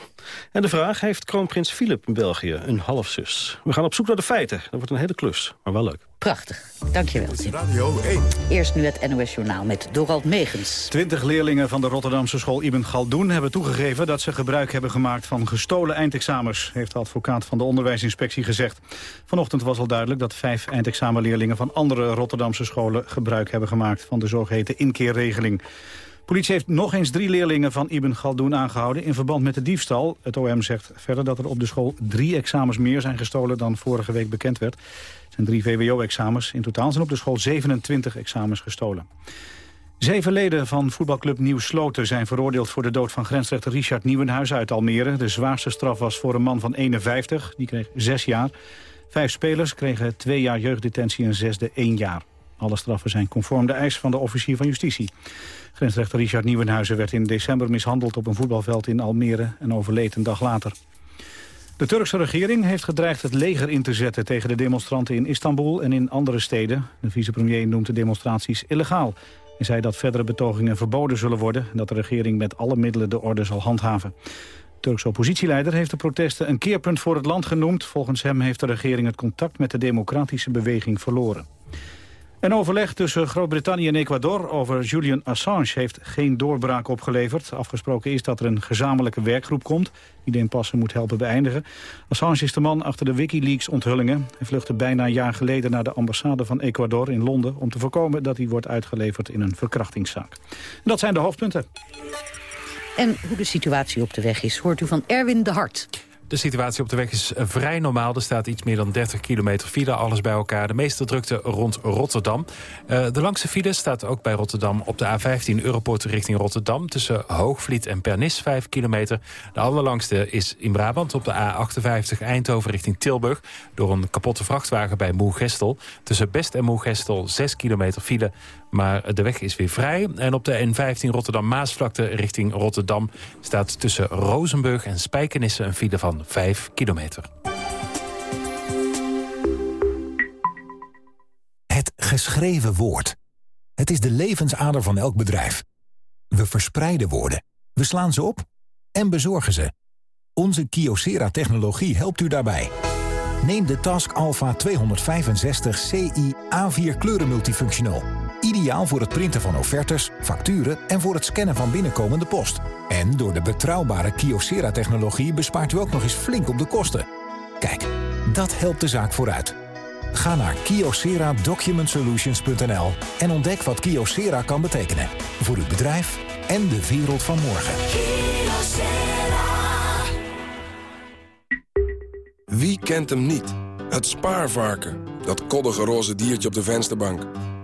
En de vraag, heeft kroonprins Filip in België een halfzus? We gaan op zoek naar de feiten. Dat wordt een hele klus, maar wel leuk. Prachtig. Dankjewel. Radio 1. Eerst nu het NOS Journaal met Dorald Megens. Twintig leerlingen van de Rotterdamse school Ibn Galdoen hebben toegegeven dat ze gebruik hebben gemaakt van gestolen eindexamens, heeft de advocaat van de onderwijsinspectie gezegd. Vanochtend was al duidelijk dat vijf eindexamenleerlingen van andere Rotterdamse scholen gebruik hebben gemaakt van de zogeheten inkeerregeling. Politie heeft nog eens drie leerlingen van Ibn Galdoen aangehouden in verband met de diefstal. Het OM zegt verder dat er op de school drie examens meer zijn gestolen dan vorige week bekend werd. Zijn drie VWO-examens. In totaal zijn op de school 27 examens gestolen. Zeven leden van voetbalclub Nieuw Sloten zijn veroordeeld voor de dood van grensrechter Richard Nieuwenhuis uit Almere. De zwaarste straf was voor een man van 51, die kreeg zes jaar. Vijf spelers kregen twee jaar jeugddetentie en zesde één jaar. Alle straffen zijn conform de eis van de officier van justitie. Grensrechter Richard Nieuwenhuizen werd in december mishandeld op een voetbalveld in Almere en overleed een dag later. De Turkse regering heeft gedreigd het leger in te zetten tegen de demonstranten in Istanbul en in andere steden. De vicepremier noemt de demonstraties illegaal. Hij zei dat verdere betogingen verboden zullen worden en dat de regering met alle middelen de orde zal handhaven. De Turkse oppositieleider heeft de protesten een keerpunt voor het land genoemd. Volgens hem heeft de regering het contact met de democratische beweging verloren. Een overleg tussen Groot-Brittannië en Ecuador over Julian Assange heeft geen doorbraak opgeleverd. Afgesproken is dat er een gezamenlijke werkgroep komt die de impasse moet helpen beëindigen. Assange is de man achter de Wikileaks-onthullingen. Hij vluchtte bijna een jaar geleden naar de ambassade van Ecuador in Londen... om te voorkomen dat hij wordt uitgeleverd in een verkrachtingszaak. Dat zijn de hoofdpunten. En hoe de situatie op de weg is, hoort u van Erwin de Hart. De situatie op de weg is eh, vrij normaal. Er staat iets meer dan 30 kilometer file, alles bij elkaar. De meeste drukte rond Rotterdam. Uh, de langste file staat ook bij Rotterdam op de A15 Europoort richting Rotterdam... tussen Hoogvliet en Pernis, 5 kilometer. De allerlangste is in Brabant op de A58 Eindhoven richting Tilburg... door een kapotte vrachtwagen bij Moergestel. Tussen Best en Moergestel 6 kilometer file... Maar de weg is weer vrij. En op de N15 Rotterdam-Maasvlakte richting Rotterdam... staat tussen Rozenburg en Spijkenisse een file van 5 kilometer. Het geschreven woord. Het is de levensader van elk bedrijf. We verspreiden woorden, we slaan ze op en bezorgen ze. Onze Kyocera-technologie helpt u daarbij. Neem de Task Alpha 265 CI A4 kleuren multifunctional. Ideaal voor het printen van offertes, facturen en voor het scannen van binnenkomende post. En door de betrouwbare Kyocera-technologie bespaart u ook nog eens flink op de kosten. Kijk, dat helpt de zaak vooruit. Ga naar kyocera-document-solutions.nl en ontdek wat Kyocera kan betekenen. Voor uw bedrijf en de wereld van morgen. Wie kent hem niet? Het spaarvarken. Dat koddige roze diertje op de vensterbank.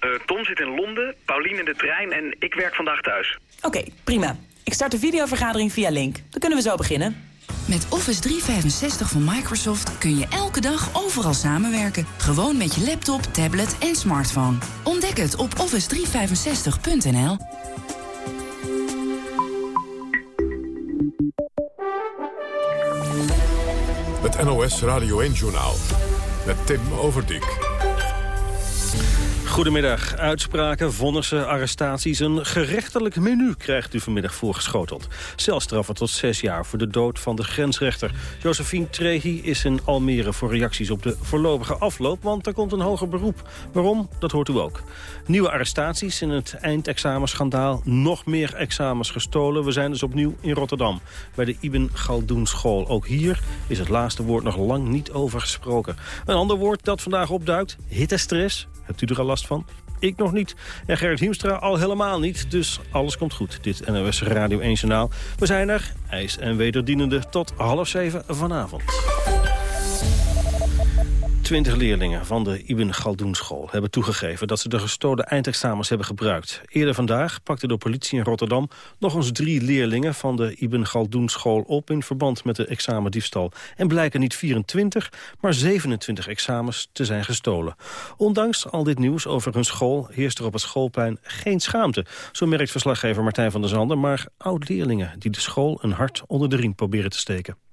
Uh, Tom zit in Londen, Paulien in de trein en ik werk vandaag thuis. Oké, okay, prima. Ik start de videovergadering via Link. Dan kunnen we zo beginnen. Met Office 365 van Microsoft kun je elke dag overal samenwerken. Gewoon met je laptop, tablet en smartphone. Ontdek het op office365.nl. Het NOS Radio 1-journaal met Tim Overdijk. Goedemiddag. Uitspraken, vonnissen, arrestaties. Een gerechtelijk menu krijgt u vanmiddag voorgeschoteld. Celstraffen tot zes jaar voor de dood van de grensrechter. Josephine Trehi is in Almere voor reacties op de voorlopige afloop... want er komt een hoger beroep. Waarom? Dat hoort u ook. Nieuwe arrestaties in het eindexamenschandaal. Nog meer examens gestolen. We zijn dus opnieuw in Rotterdam. Bij de Ibn Galdoen School. Ook hier is het laatste woord nog lang niet over gesproken. Een ander woord dat vandaag opduikt. Hittestress. Hebt u er al last van? Ik nog niet. En Gerrit Hiemstra al helemaal niet. Dus alles komt goed. Dit NOS Radio 1 Journaal. We zijn er, ijs en wederdienende, tot half zeven vanavond. Twintig leerlingen van de Ibn Galdoen school hebben toegegeven dat ze de gestolen eindexamens hebben gebruikt. Eerder vandaag pakte de politie in Rotterdam nog eens drie leerlingen van de Ibn Galdoen school op in verband met de examendiefstal. En blijken niet 24, maar 27 examens te zijn gestolen. Ondanks al dit nieuws over hun school heerst er op het schoolplein geen schaamte. Zo merkt verslaggever Martijn van der Zanden, maar oud-leerlingen die de school een hart onder de riem proberen te steken.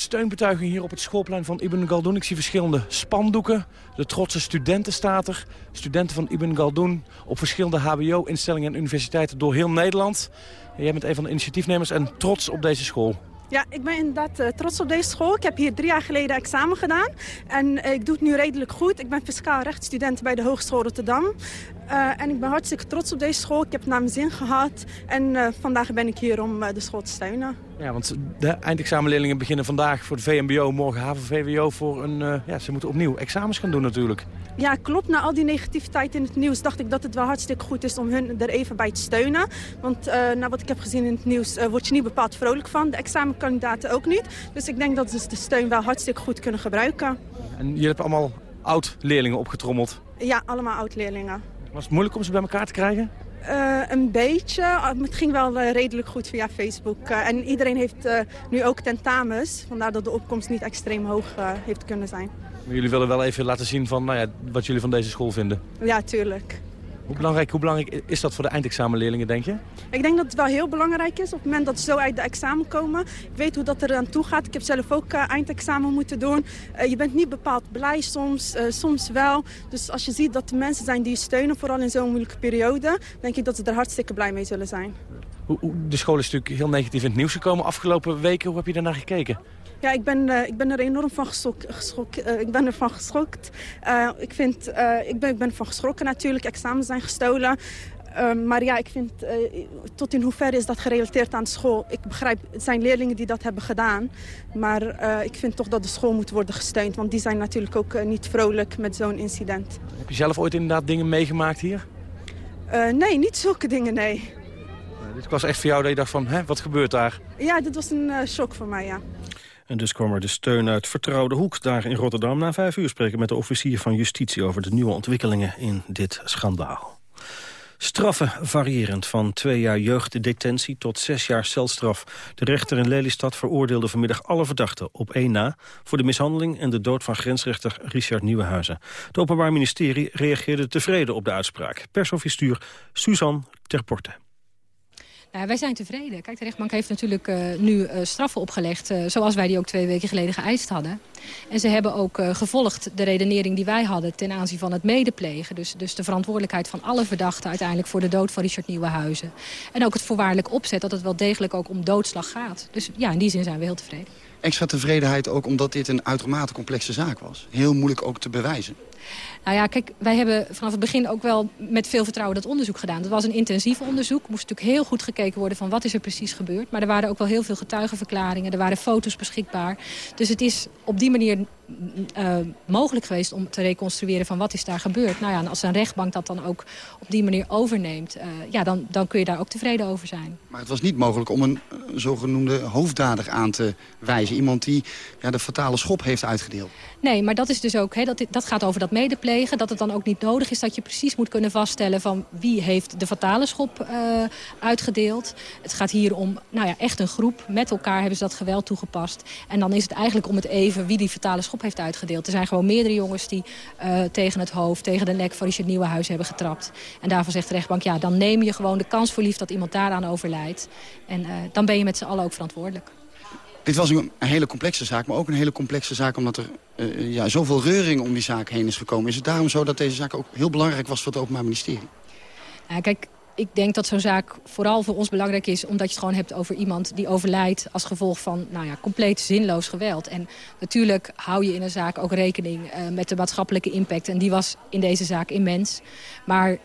Steunbetuiging hier op het schoolplein van Ibn Galdoen. Ik zie verschillende spandoeken. De trotse studenten staat er. Studenten van Ibn Galdoen op verschillende hbo-instellingen en universiteiten door heel Nederland. jij bent een van de initiatiefnemers en trots op deze school. Ja, ik ben inderdaad uh, trots op deze school. Ik heb hier drie jaar geleden examen gedaan. En uh, ik doe het nu redelijk goed. Ik ben fiscaal rechtsstudent bij de Hogeschool Rotterdam. Uh, en ik ben hartstikke trots op deze school. Ik heb het naar zin gehad. En vandaag ben ik hier om de school te steunen. Ja, want de eindexamenleerlingen beginnen vandaag voor de VMBO, morgen HAVO-VWO voor een... ja, ze moeten opnieuw examens gaan doen natuurlijk. Ja, klopt. Na al die negativiteit in het nieuws dacht ik dat het wel hartstikke goed is om hun er even bij te steunen. Want uh, na wat ik heb gezien in het nieuws uh, word je niet bepaald vrolijk van. De examenkandidaten ook niet. Dus ik denk dat ze de steun wel hartstikke goed kunnen gebruiken. En je hebt allemaal oud-leerlingen opgetrommeld? Ja, allemaal oud-leerlingen. Was het moeilijk om ze bij elkaar te krijgen? Uh, een beetje. Het ging wel uh, redelijk goed via Facebook. Uh, en iedereen heeft nu ook tentamens. Vandaar dat de opkomst niet extreem hoog heeft kunnen zijn. Maar jullie willen wel even laten zien van, nou ja, wat jullie van deze school vinden. Ja, tuurlijk. Hoe belangrijk, hoe belangrijk is dat voor de eindexamenleerlingen, denk je? Ik denk dat het wel heel belangrijk is op het moment dat ze zo uit de examen komen. Ik weet hoe dat er aan toe gaat. Ik heb zelf ook uh, eindexamen moeten doen. Uh, je bent niet bepaald blij soms, uh, soms wel. Dus als je ziet dat er mensen zijn die je steunen, vooral in zo'n moeilijke periode... denk ik dat ze er hartstikke blij mee zullen zijn. De school is natuurlijk heel negatief in het nieuws gekomen afgelopen weken. Hoe heb je daarnaar gekeken? Ja, ik ben, uh, ik ben er enorm van geschokt. Uh, ik ben ervan geschokt. Uh, ik, vind, ik, ben, ik ben ervan geschrokken natuurlijk. Examens zijn gestolen. maar ja, ik vind, tot in hoeverre is dat gerelateerd aan de school? Ik begrijp, het zijn leerlingen die dat hebben gedaan. Maar ik vind toch dat de school moet worden gesteund. Want die zijn natuurlijk ook niet vrolijk met zo'n incident. Heb je zelf ooit inderdaad dingen meegemaakt hier? nee, niet zulke dingen, nee. dit was echt voor jou dat je dacht van, hè, wat gebeurt daar? Ja, dit was een shock voor mij, ja. En dus kwam er de steun uit Vertrouwde Hoek daar in Rotterdam. Na vijf uur spreken met de officier van justitie over de nieuwe ontwikkelingen in dit schandaal. Straffen variërend van twee jaar jeugddetentie tot zes jaar celstraf. De rechter in Lelystad veroordeelde vanmiddag alle verdachten op één na... voor de mishandeling en de dood van grensrechter Richard Nieuwenhuizen. Het Openbaar Ministerie reageerde tevreden op de uitspraak. Persoffistuur Suzanne Terporte. Nou, wij zijn tevreden. Kijk, de rechtbank heeft natuurlijk uh, nu uh, straffen opgelegd... Zoals wij die ook twee weken geleden geëist hadden. En ze hebben ook gevolgd de redenering die wij hadden... ten aanzien van het medeplegen. Dus, dus de verantwoordelijkheid van alle verdachten... uiteindelijk voor de dood van Richard Nieuwenhuizen. En ook het voorwaardelijk opzet dat het wel degelijk ook om doodslag gaat. Dus ja, in die zin zijn we heel tevreden. Extra tevredenheid ook omdat dit een uitermate complexe zaak was. Heel moeilijk ook te bewijzen. Nou ja, kijk, wij hebben vanaf het begin ook wel met veel vertrouwen dat onderzoek gedaan. Dat was een intensief onderzoek. Er moest natuurlijk heel goed gekeken worden van wat is er precies gebeurd. Maar er waren ook wel heel veel getuigenverklaringen. Er waren foto's beschikbaar. Dus het is op die manier uh, mogelijk geweest om te reconstrueren van wat is daar gebeurd. Nou ja, en als een rechtbank dat dan ook op die manier overneemt... Uh, ja, dan, dan kun je daar ook tevreden over zijn. Maar het was niet mogelijk om een uh, zogenoemde hoofddader aan te wijzen. Iemand die ja, de fatale schop heeft uitgedeeld. Nee, maar dat is dus ook, hè, dat, dat gaat over dat medeplegen. Dat het dan ook niet nodig is dat je precies moet kunnen vaststellen... van wie heeft de fatale schop uitgedeeld. Het gaat hier om nou ja, echt een groep. Met elkaar hebben ze dat geweld toegepast. En dan is het eigenlijk om het even wie die fatale schop heeft uitgedeeld. Er zijn gewoon meerdere jongens die uh, tegen het hoofd, tegen de nek van Richard Nieuwenhuis hebben getrapt. En daarvan zegt de rechtbank, ja, dan neem je gewoon de kans voor lief dat iemand daaraan overlijdt. En uh, dan ben je met z'n allen ook verantwoordelijk. Dit was een hele complexe zaak, maar ook een hele complexe zaak... omdat er uh, ja, zoveel reuring om die zaak heen is gekomen. Is het daarom zo dat deze zaak ook heel belangrijk was voor het Openbaar Ministerie? Kijk, ik denk dat zo'n zaak vooral voor ons belangrijk is... omdat je het gewoon hebt over iemand die overlijdt... als gevolg van nou ja, compleet zinloos geweld. En natuurlijk hou je in een zaak ook rekening uh, met de maatschappelijke impact. En die was in deze zaak immens. Maar uh,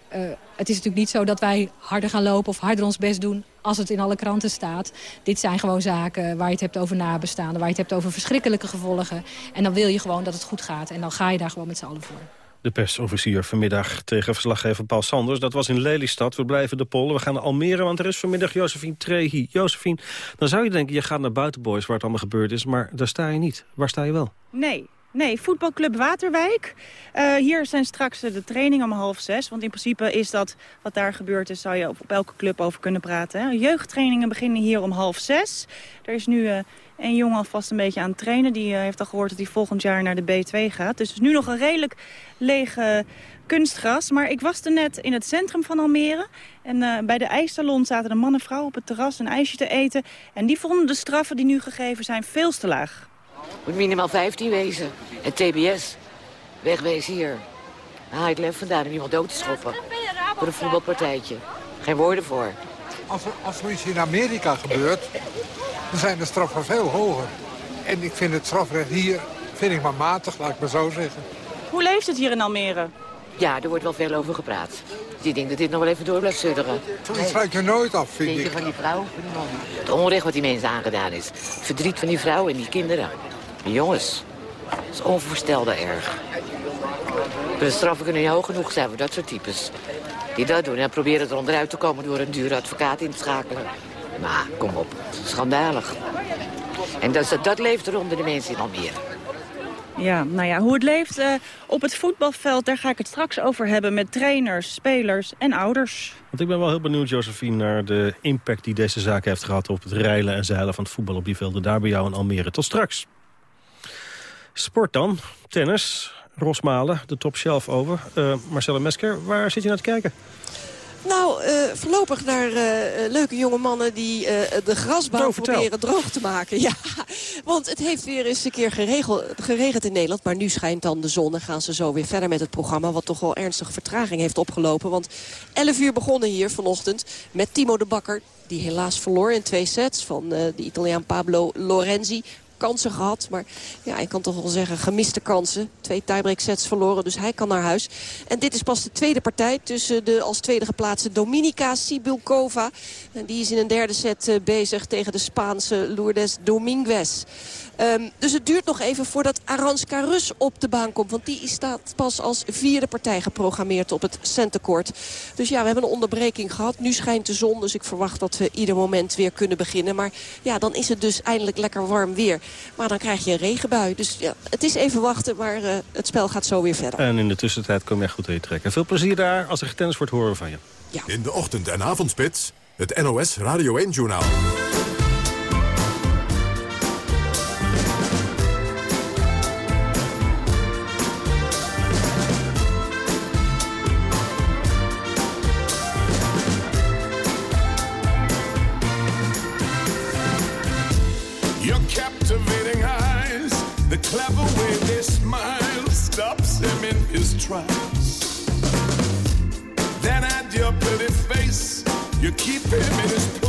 het is natuurlijk niet zo dat wij harder gaan lopen... of harder ons best doen als het in alle kranten staat. Dit zijn gewoon zaken waar je het hebt over nabestaanden... waar je het hebt over verschrikkelijke gevolgen. En dan wil je gewoon dat het goed gaat. En dan ga je daar gewoon met z'n allen voor. De persofficier vanmiddag tegen verslaggever Paul Sanders. Dat was in Lelystad. We blijven de pollen. We gaan naar Almere, want er is vanmiddag Josephine Trehi. Josephine, dan zou je denken, je gaat naar Buitenboys waar het allemaal gebeurd is. Maar daar sta je niet. Waar sta je wel? Nee, Nee, voetbalclub Waterwijk. Uh, hier zijn straks de trainingen om half zes. Want in principe is dat wat daar gebeurd is... zou je op, op elke club over kunnen praten. Hè. Jeugdtrainingen beginnen hier om half zes. Er is nu uh, een jongen alvast een beetje aan het trainen. Die uh, heeft al gehoord dat hij volgend jaar naar de B2 gaat. Dus het is nu nog een redelijk lege kunstgras. Maar ik was er net in het centrum van Almere. En bij de ijssalon zaten de man en vrouw op het terras een ijsje te eten. En die vonden de straffen die nu gegeven zijn veel te laag. Moet minimaal 15 wezen. En TBS. Wegwezen hier. Haal ik lef vandaan om iemand dood te schoppen. Voor een voetbalpartijtje. Geen woorden voor. Als er, als er iets in Amerika gebeurt, dan zijn de straffen veel hoger. En ik vind het strafrecht hier, vind ik maar matig, laat ik maar zo zeggen. Hoe leeft het hier in Almere? Ja, er wordt wel veel over gepraat. Dus ik denk dat dit nog wel even door blijft sudderen. Zoiets sluit je nooit af, vind ik. van die vrouw, van die man. Het onrecht wat die mensen aangedaan is. Het verdriet van die vrouw en die kinderen. Jongens, dat is onvoorstelbaar erg. De straffen kunnen niet hoog genoeg zijn voor dat soort types. Die dat doen en proberen er onderuit te komen door een dure advocaat in te schakelen. Maar kom op, schandalig. En dat, dat leeft er onder de mensen in Almere. Ja, nou ja, hoe het leeft uh, op het voetbalveld, daar ga ik het straks over hebben met trainers, spelers en ouders. Want ik ben wel heel benieuwd, Josephine, naar de impact die deze zaak heeft gehad op het reilen en zeilen van het voetbal op die velden daar bij jou in Almere. Tot straks. Sport dan, tennis, Rosmalen, de top shelf over. Uh, Marcella Mesker, waar zit je naar te kijken? Nou, uh, voorlopig naar uh, leuke jonge mannen die uh, de grasbaan proberen droog te maken. Ja, want het heeft weer eens een keer geregeld, geregend in Nederland. Maar nu schijnt dan de zon en gaan ze zo weer verder met het programma. Wat toch wel ernstige vertraging heeft opgelopen. Want 11 uur begonnen hier vanochtend met Timo de Bakker. Die helaas verloor in twee sets van de Italiaan Pablo Lorenzi kansen gehad. Maar ja, ik kan toch wel zeggen gemiste kansen. Twee tiebreak sets verloren, dus hij kan naar huis. En dit is pas de tweede partij tussen de als tweede geplaatste Dominika Sibulkova. En die is in een derde set eh, bezig tegen de Spaanse Lourdes Dominguez. Um, dus het duurt nog even voordat Aranska Rus op de baan komt. Want die staat pas als vierde partij geprogrammeerd op het centercourt. Dus ja, we hebben een onderbreking gehad. Nu schijnt de zon, dus ik verwacht dat we ieder moment weer kunnen beginnen. Maar ja, dan is het dus eindelijk lekker warm weer. Maar dan krijg je een regenbui. Dus ja, het is even wachten, maar uh, het spel gaat zo weer verder. En in de tussentijd kom je echt goed in je trekken. Veel plezier daar als er tennis wordt horen van je. Ja. In de ochtend- en avondspits, het NOS Radio 1-journaal. You keep him in his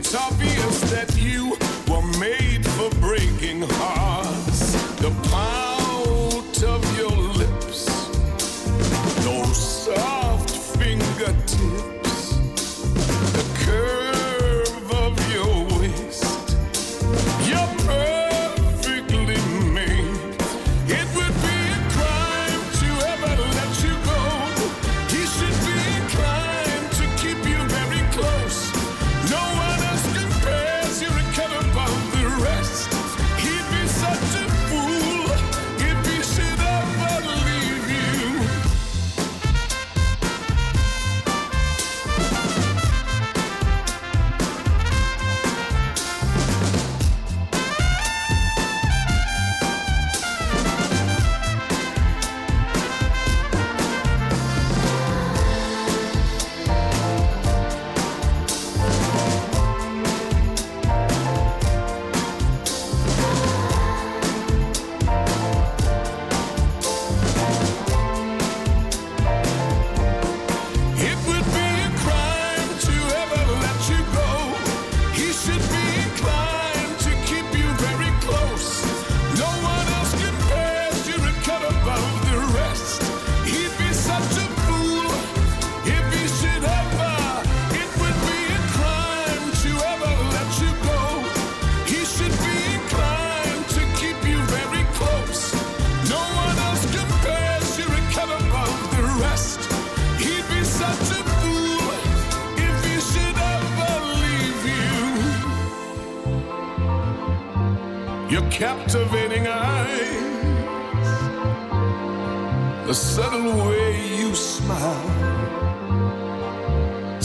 it's obvious that you were made for breaking hearts.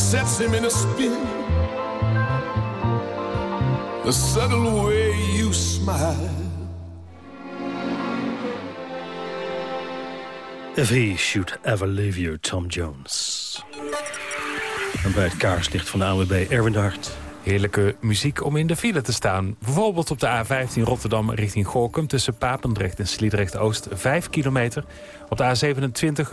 Sets him in a spin. The subtle way you smile. If he should ever leave you, Tom Jones. En bij het kaarslicht van de AWB Erwin. Heerlijke muziek om in de file te staan. Bijvoorbeeld op de A15 Rotterdam richting Gorkum... tussen Papendrecht en Sliedrecht-Oost 5 kilometer. Op de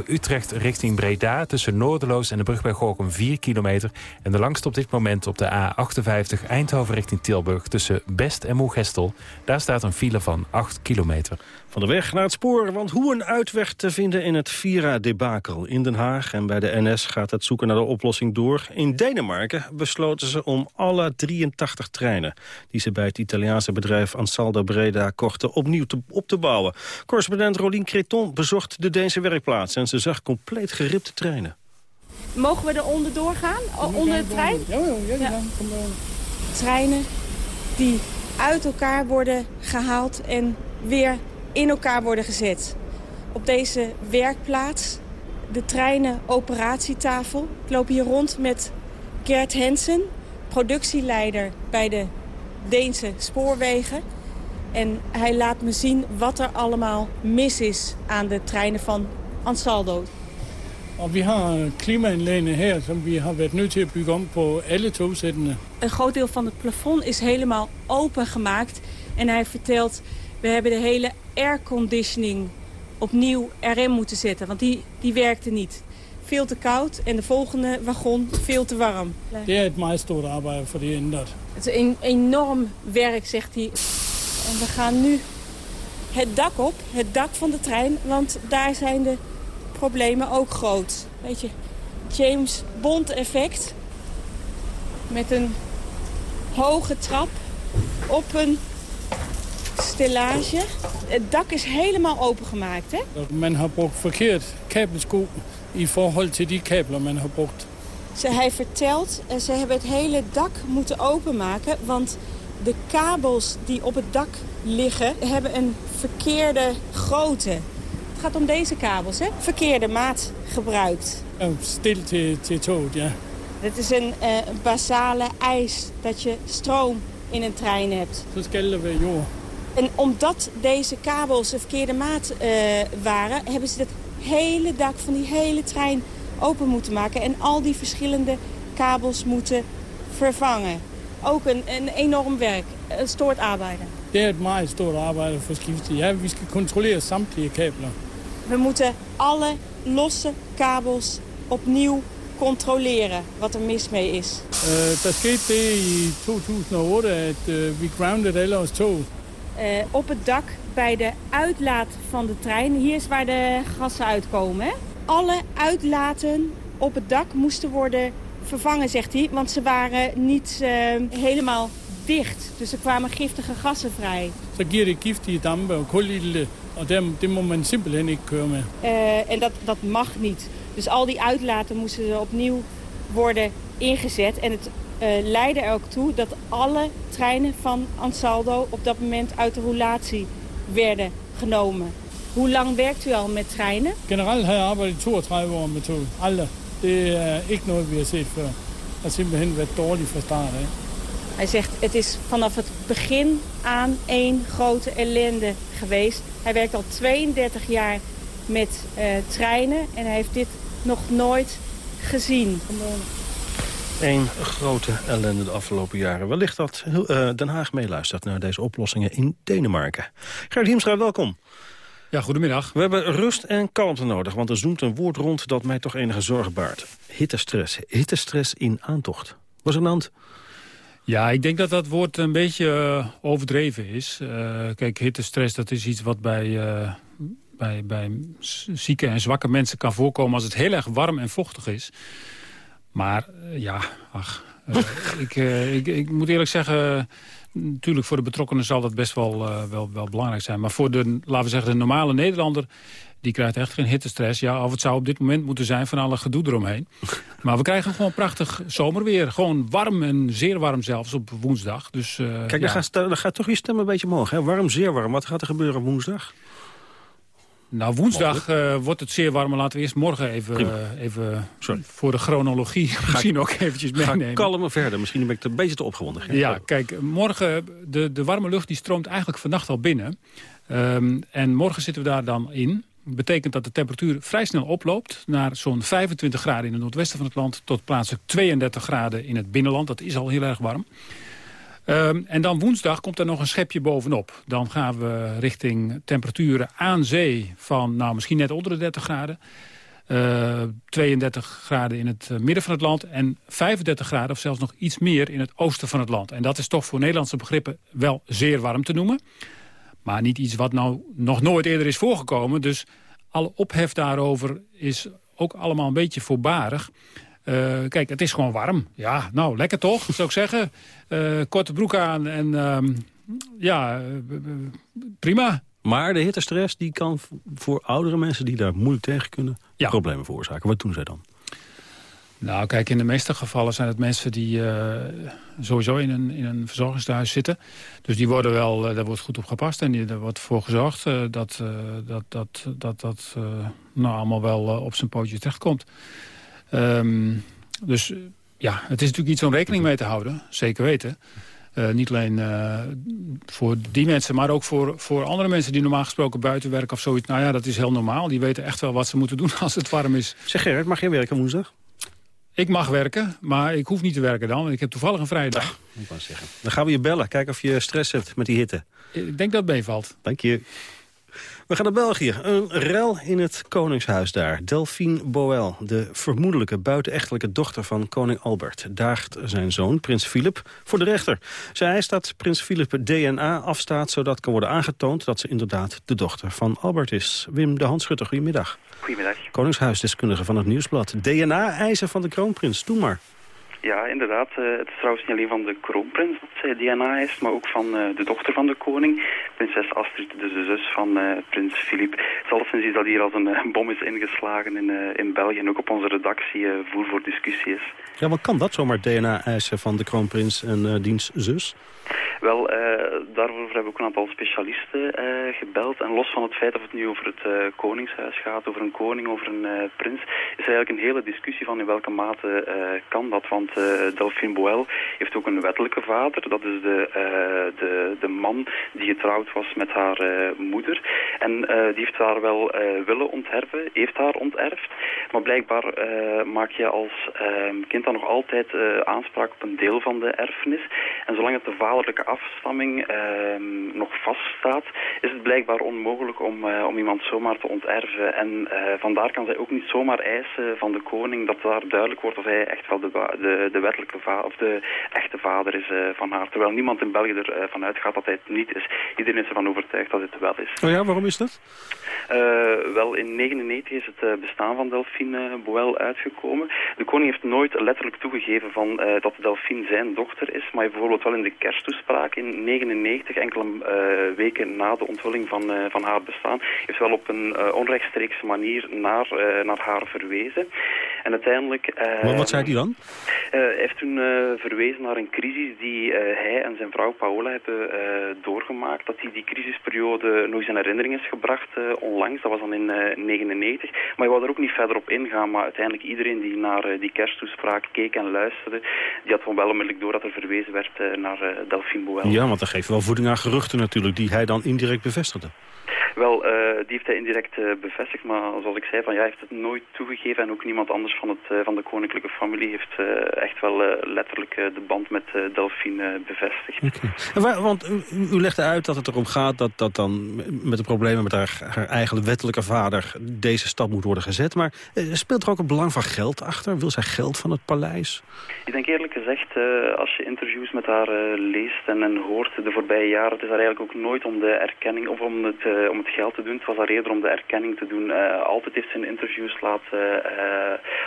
A27 Utrecht richting Breda... tussen Noorderloos en de brug bij Gorkum 4 kilometer. En de langste op dit moment op de A58 Eindhoven richting Tilburg... tussen Best en Moegestel. Daar staat een file van 8 kilometer. Van de weg naar het spoor, want hoe een uitweg te vinden in het Vira-debakel in Den Haag... en bij de NS gaat het zoeken naar de oplossing door. In Denemarken besloten ze om alle 83 treinen... die ze bij het Italiaanse bedrijf Ansaldo Breda kochten opnieuw te, op te bouwen. Correspondent Rolien Creton bezocht de Deense werkplaats... en ze zag compleet geripte treinen. Mogen we er onderdoor gaan? Onder de trein? Ja, ja, ja. Treinen die uit elkaar worden gehaald en weer in elkaar worden gezet. Op deze werkplaats, de treinen operatietafel. Ik loop hier rond met Gert Hensen, productieleider bij de Deense spoorwegen. En hij laat me zien wat er allemaal mis is aan de treinen van Ansaldo. Vi har klimaanlæggene her, som vi har været nødt til at bygge om på alle togsættene. Een groot deel van het plafond is helemaal opengemaakt. En hij vertelt, we hebben de hele airconditioning opnieuw erin moeten zetten. Want die, die werkte niet. Veel te koud en de volgende wagon veel te warm. Det er et meget stort arbejde for det ændret. Het is een enorm werk, zegt hij. En we gaan nu het dak op, het dak van de trein. Want daar zijn de problemen ook groot. Beetje James Bond effect. Met een hoge trap op een stellage. Het dak is helemaal opengemaakt, hè? Man har brugt forkert kabelsko i forhold til de kabler, man har brugt. Ze, hij vertelt, eh, ze hebben het hele dak moeten openmaken... want de kabels die op het dak liggen hebben een verkeerde grootte. Het gaat om deze kabels, hè? Verkeerde maat gebruikt. Ja, stil til, til toget, ja. Het is een uh, basale eis dat je stroom in een trein hebt. Skal er være jord. En omdat deze kabels een verkeerde maat uh, waren... hebben ze het hele dak van die hele trein open moeten maken... en al die verschillende kabels moeten vervangen. Ook een, een enorm werk. Het stoort arbeiden. Det et meget stort arbejde for skiftet. Ja, skal kontrollere samtlige kabler. We moeten alle losse kabels opnieuw controleren wat er mis mee is. Uh, der skete det i 2008, at uh, vi grounded alle ons tog. Uh, op het dak bij de uitlaat van de trein. Hier is waar de gassen uitkomen. Hè? Alle uitlaten op het dak moesten worden vervangen, zegt hij. Want ze waren niet uh, helemaal dicht. Dus er kwamen giftige gassen vrij. Giver det giftige dampe og kulilte, og der, det må man simpelthen ikke køre med. Uh, en dat, dat mag niet. Dus al die uitlaten moesten opnieuw worden ingezet. En het uh, leidde er ook toe dat alle treinen van Ansaldo op dat moment uit de roulatie werden genomen. Hoe lang werkt u al met treinen? Generelt har jeg arbejdet 32 år med tog. Aldrig. Det er ikke noget, vi har set før. Det har simpelthen været dårligt fra start af. Hij zegt, het is vanaf het begin aan één grote ellende geweest. Hij werkt al 32 jaar met uh, treinen en hij heeft dit nog nooit gezien. Eén grote ellende de afgelopen jaren. Wellicht dat uh, Den Haag meeluistert naar deze oplossingen in Denemarken. Gert Hiemstra, welkom. Ja, goedemiddag. We hebben rust en kalmte nodig, want er zoemt een woord rond dat mij toch enige zorg baart. Hittestress. Hittestress in aantocht. Was er een hand? Ja, ik denk dat dat woord een beetje uh, overdreven is. Uh, kijk, hittestress dat is iets wat bij, uh, bij, bij zieke en zwakke mensen kan voorkomen... als het heel erg warm en vochtig is. Maar ja, ach, Uh, ik, uh, ik, ik, moet eerlijk zeggen, natuurlijk voor de betrokkenen zal dat best wel, uh, wel, wel belangrijk zijn. Maar voor de, laten we zeggen, de normale Nederlander die krijgt echt geen hittestress. Ja, of het zou op dit moment moeten zijn van alle gedoe eromheen. Maar we krijgen gewoon prachtig zomerweer. Gewoon warm en zeer warm zelfs op woensdag. Dus, uh, Kijk, dan, gaat, dan gaat toch je stem een beetje omhoog. Hè? Warm, zeer warm. Wat gaat er gebeuren op woensdag? Nou, woensdag uh, wordt het zeer warm. Laten we eerst morgen even, uh, even voor de chronologie misschien ook eventjes meenemen. Ga kalmer verder. Misschien ben ik er een beetje te opgewonden. Geen ja, kijk, morgen, de, de warme lucht die stroomt eigenlijk vannacht al binnen. Um, en morgen zitten we daar dan in betekent dat de temperatuur vrij snel oploopt... naar zo'n 25 graden in het noordwesten van het land... tot plaatselijk 32 graden in het binnenland. Dat is al heel erg warm. Um, en dan woensdag komt er nog een schepje bovenop. Dan gaan we richting temperaturen aan zee van nou, misschien net onder de 30 graden. Uh, 32 graden in het midden van het land en 35 graden of zelfs nog iets meer in het oosten van het land. En dat is toch voor Nederlandse begrippen wel zeer warm te noemen. Maar niet iets wat nou nog nooit eerder is voorgekomen. Dus alle ophef daarover is ook allemaal een beetje voorbarig. Uh, kijk, het is gewoon warm. Ja, nou, lekker toch, zou ik zeggen. Uh, korte broek aan en uh, ja, uh, prima. Maar de hittestress die kan voor oudere mensen die daar moeilijk tegen kunnen... Ja. problemen veroorzaken. Wat doen zij dan? Nou, kijk, in de meeste gevallen zijn het mensen die uh, sowieso in een, in een verzorgingstehuis zitten. Dus die worden wel, uh, daar wordt goed op gepast en die, daar wordt voor gezorgd uh, dat dat, dat, dat, dat nou allemaal wel op zijn pootje terechtkomt. Um, dus ja, het is natuurlijk iets om rekening mee te houden, zeker weten. niet alleen voor die mensen, maar ook voor, voor andere mensen die normaal gesproken buiten werken of zoiets. Nou ja, dat is heel normaal. Die weten echt wel wat ze moeten doen als het warm is. Zeg Gerrit, mag jij werken woensdag? Ik mag werken, maar ik hoef niet te werken dan. Ik heb toevallig een vrije dag. moet maar zeggen. Dan gaan we je bellen, kijken of je stress hebt met die hitte. Ik denk dat het meevalt. Dank je. We gaan naar België. Een rel in het koningshuis daar. Delphine Boel, de vermoedelijke buitenechtelijke dochter van koning Albert... daagt zijn zoon, prins Philip, voor de rechter. Zij eist dat prins Philip DNA afstaat... zodat kan worden aangetoond dat ze inderdaad de dochter van Albert is. Wim de Handschutter, goedemiddag. Goedemiddag. Koningshuisdeskundige van het Nieuwsblad. DNA-eisen van de kroonprins, doe maar. Ja, inderdaad. Uh, het is trouwens niet alleen van de kroonprins dat zij DNA is, maar ook van uh, de dochter van de koning, prinses Astrid, dus de zus van prins Filip. Het is dat hier als een bom is ingeslagen in, in België en ook op onze redactie voer voor discussie is. Ja, wat kan dat zomaar DNA-eisen van de kroonprins en diens zus? Wel, uh, daarvoor hebben we ook een aantal specialisten uh, gebeld. En los van het feit of het nu over het uh, koningshuis gaat, over een koning, over een prins, is eigenlijk een hele discussie van in welke mate kan dat. Want Delphine Boel heeft ook een wettelijke vader. Dat is de, de, de man die getrouwd was met haar moeder. En die heeft haar wel willen onterven, heeft haar onterfd. Maar blijkbaar maak je als kind dan nog altijd aanspraak op een deel van de erfenis. En zolang het de vaderlijke afstamming uh, nog vaststaat, is het blijkbaar onmogelijk om, uh, om iemand zomaar te onterven. En uh, vandaar kan zij ook niet zomaar eisen van de koning dat daar duidelijk wordt of hij echt wel de, de, de wettelijke vader of de echte vader is uh, van haar. Terwijl niemand in België ervan uitgaat dat hij het niet is. Iedereen is ervan overtuigd dat het wel is. Oh ja, waarom is dat? wel, in 1999 is het bestaan van Delphine Boel uitgekomen. De koning heeft nooit letterlijk toegegeven van, dat Delphine zijn dochter is, maar bijvoorbeeld wel in de kersttoespraak in 99, enkele uh, weken na de onthulling van, uh, van haar bestaan, heeft wel op een uh, onrechtstreekse manier naar, naar haar verwezen. En uiteindelijk... wat, wat zei hij dan? hij heeft toen verwezen naar een crisis die hij en zijn vrouw Paola hebben doorgemaakt. Dat hij die crisisperiode nog eens in herinnering is gebracht onlangs. Dat was dan in 1999. maar hij wou er ook niet verder op ingaan. Maar uiteindelijk iedereen die naar die kersttoespraak keek en luisterde, die had wel onmiddellijk door dat er verwezen werd naar Delphine Ja, want dat geeft wel voeding aan geruchten natuurlijk, die hij dan indirect bevestigde. Wel, uh, die heeft hij indirect uh, bevestigd, maar zoals ik zei, van, ja, hij heeft het nooit toegegeven en ook niemand anders van, het, uh, van de koninklijke familie heeft echt wel letterlijk de band met Delphine bevestigd. Okay. Want u, u legde uit dat het erom gaat dat, dat dan met de problemen met haar, haar eigen wettelijke vader deze stap moet worden gezet, maar speelt er ook een belang van geld achter? Wil zij geld van het paleis? Ik denk eerlijk gezegd, als je interviews met haar leest en, en hoort de voorbije jaren, het is haar eigenlijk ook nooit om de erkenning of om het, om het geld te doen. Het was daar eerder om de erkenning te doen. Altijd heeft ze in interviews laten,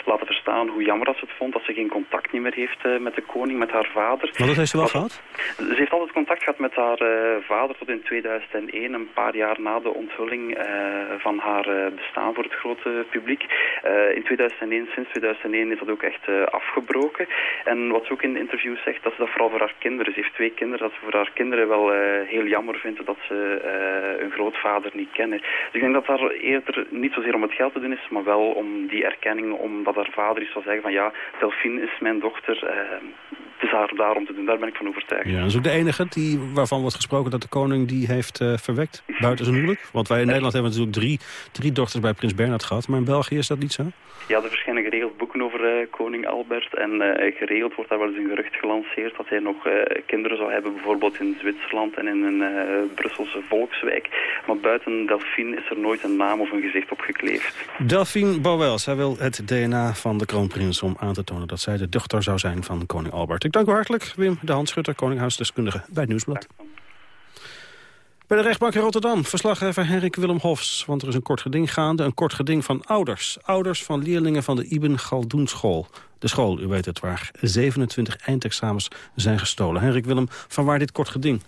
laten verstaan hoe jammer dat ze het vond. Dat ze geen contact meer heeft met de koning, met haar vader. Maar dat heeft ze wel gehad? Ze heeft altijd contact gehad met haar vader tot in 2001. Een paar jaar na de onthulling van haar bestaan voor het grote publiek. in 2001, sinds 2001 is dat ook echt afgebroken. En wat ze ook in interviews zegt, dat ze dat vooral voor haar kinderen. Ze heeft twee kinderen, dat ze voor haar kinderen wel heel jammer vindt dat ze hun grootvader niet kennen. Dus ik denk dat daar eerder niet zozeer om het geld te doen is, maar wel om die erkenning, omdat haar vader is zal zeggen van ja, Delphine is mijn dochter, het is haar daarom te doen. Daar ben ik van overtuigd. Ja, dat is ook de enige die, waarvan wordt gesproken dat de koning die heeft uh, verwekt, buiten zijn huwelijk. Want wij in Nederland hebben natuurlijk drie, drie dochters bij prins Bernhard gehad, maar in België is dat niet zo? Ja, er verschijnen geregeld boeken over uh, koning Albert en geregeld wordt daar wel eens een gerucht gelanceerd dat hij nog kinderen zou hebben, bijvoorbeeld in Zwitserland en in een Brusselse volkswijk. Maar buiten Delphine is er nooit een naam of een gezicht op gekleefd. Delphine Bouwel, zij wil het DNA van de kroonprins om aan te tonen dat zij de dochter zou zijn van koning Albert. Ik dank u hartelijk, Wim de Handschutter, koninghuisdeskundige bij Nieuwsblad. Bij de rechtbank in Rotterdam, verslaggever Henrik Willem Hofs. Want er is een kort geding gaande, een kort geding van ouders. Ouders van leerlingen van de Ibn Galdoen school. De school, u weet het, waar 27 eindexamens zijn gestolen. Henrik Willem, van waar dit kort geding?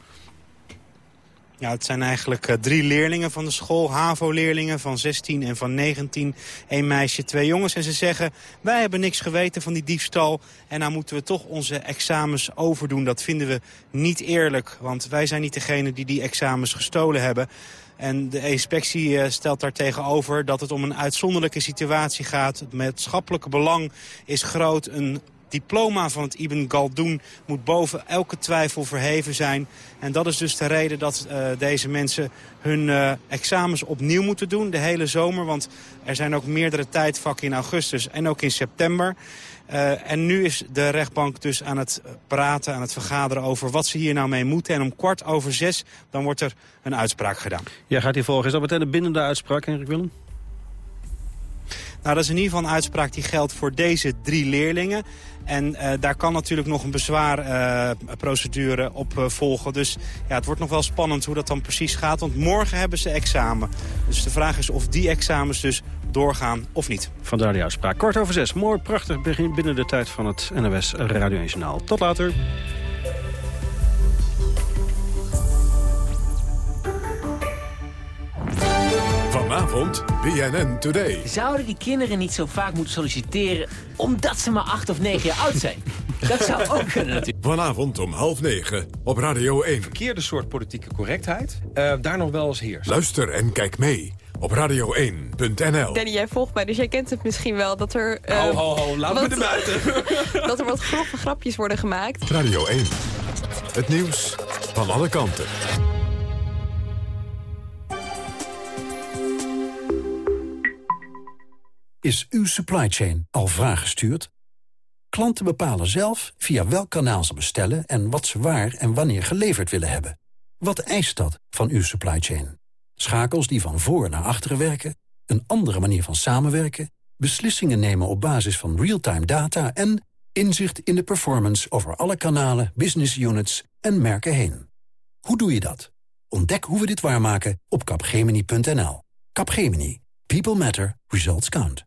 Ja, het zijn eigenlijk uh, drie leerlingen van de school. HAVO-leerlingen van 16 en van 19. Eén meisje, twee jongens. En ze zeggen, wij hebben niks geweten van die diefstal. En nou moeten we toch onze examens overdoen. Dat vinden we niet eerlijk. Want wij zijn niet degene die die examens gestolen hebben. En de inspectie uh, stelt daar tegenover dat het om een uitzonderlijke situatie gaat. Het maatschappelijke belang is groot. Een diploma van het Ibn Galdoen moet boven elke twijfel verheven zijn. En dat is dus de reden dat uh, deze mensen hun uh, examens opnieuw moeten doen, de hele zomer. Want er zijn ook meerdere tijdvakken in augustus en ook in september. Uh, en nu is de rechtbank dus aan het praten, aan het vergaderen over wat ze hier nou mee moeten. En om kwart over zes, dan wordt er een uitspraak gedaan. Ja, gaat die volgen. Is dat meteen een bindende uitspraak, Henrik Willem? Nou, dat is in ieder geval een uitspraak die geldt voor deze drie leerlingen. En uh, daar kan natuurlijk nog een bezwaarprocedure uh, op uh, volgen. Dus ja, het wordt nog wel spannend hoe dat dan precies gaat. Want morgen hebben ze examen. Dus de vraag is of die examens dus doorgaan of niet. Vandaar die uitspraak. Kort over zes. Mooi, prachtig begin binnen de tijd van het NOS Radio 1 Journaal. Tot later. Vanavond BNN Today. Zouden die kinderen niet zo vaak moeten solliciteren... omdat ze maar acht of negen jaar oud zijn? Dat zou ook kunnen natuurlijk. Vanavond om half negen op Radio 1. Verkeerde soort politieke correctheid. Uh, daar nog wel eens heerst. Luister en kijk mee op radio1.nl. Danny, jij volgt mij, dus jij kent het misschien wel. Dat er, uh, ho, ho, ho, laat wat, me er buiten. dat er wat grove grapjes worden gemaakt. Radio 1. Het nieuws van alle kanten. Is uw supply chain al vraaggestuurd? Klanten bepalen zelf via welk kanaal ze bestellen... en wat ze waar en wanneer geleverd willen hebben. Wat eist dat van uw supply chain? Schakels die van voor naar achteren werken? Een andere manier van samenwerken? Beslissingen nemen op basis van real-time data... en inzicht in de performance over alle kanalen, business units en merken heen. Hoe doe je dat? Ontdek hoe we dit waarmaken op capgemini.nl. Capgemini. People matter. Results count.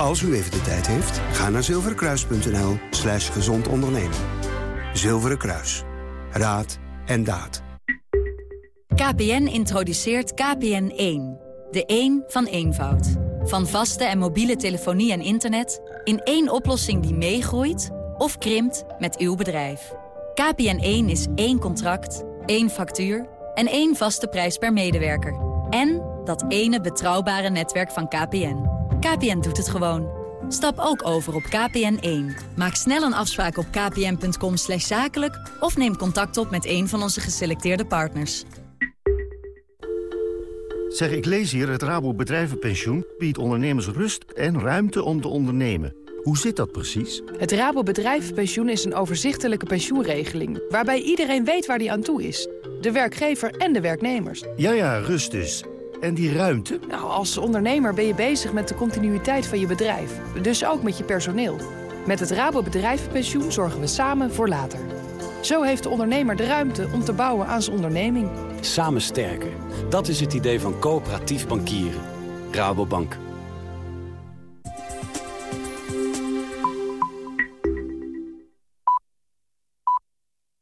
Als u even de tijd heeft, ga naar zilverenkruis.nl slash gezond ondernemen. Zilveren Kruis. Raad en daad. KPN introduceert KPN1. De 1 van eenvoud. Van vaste en mobiele telefonie en internet... in één oplossing die meegroeit of krimpt met uw bedrijf. KPN1 is één contract, één factuur en één vaste prijs per medewerker. En dat ene betrouwbare netwerk van KPN. KPN doet het gewoon. Stap ook over op KPN1. Maak snel een afspraak op kpn.com zakelijk... of neem contact op met een van onze geselecteerde partners. Zeg, ik lees hier, het Rabo Bedrijvenpensioen biedt ondernemers rust en ruimte om te ondernemen. Hoe zit dat precies? Het Rabo Bedrijvenpensioen is een overzichtelijke pensioenregeling... waarbij iedereen weet waar die aan toe is. De werkgever en de werknemers. Ja, ja, rust dus. En die ruimte? Nou, als ondernemer ben je bezig met de continuïteit van je bedrijf. Dus ook met je personeel. Met het Rabo Bedrijvenpensioen zorgen we samen voor later. Zo heeft de ondernemer de ruimte om te bouwen aan zijn onderneming. Samen sterker. Dat is het idee van coöperatief bankieren. Rabobank.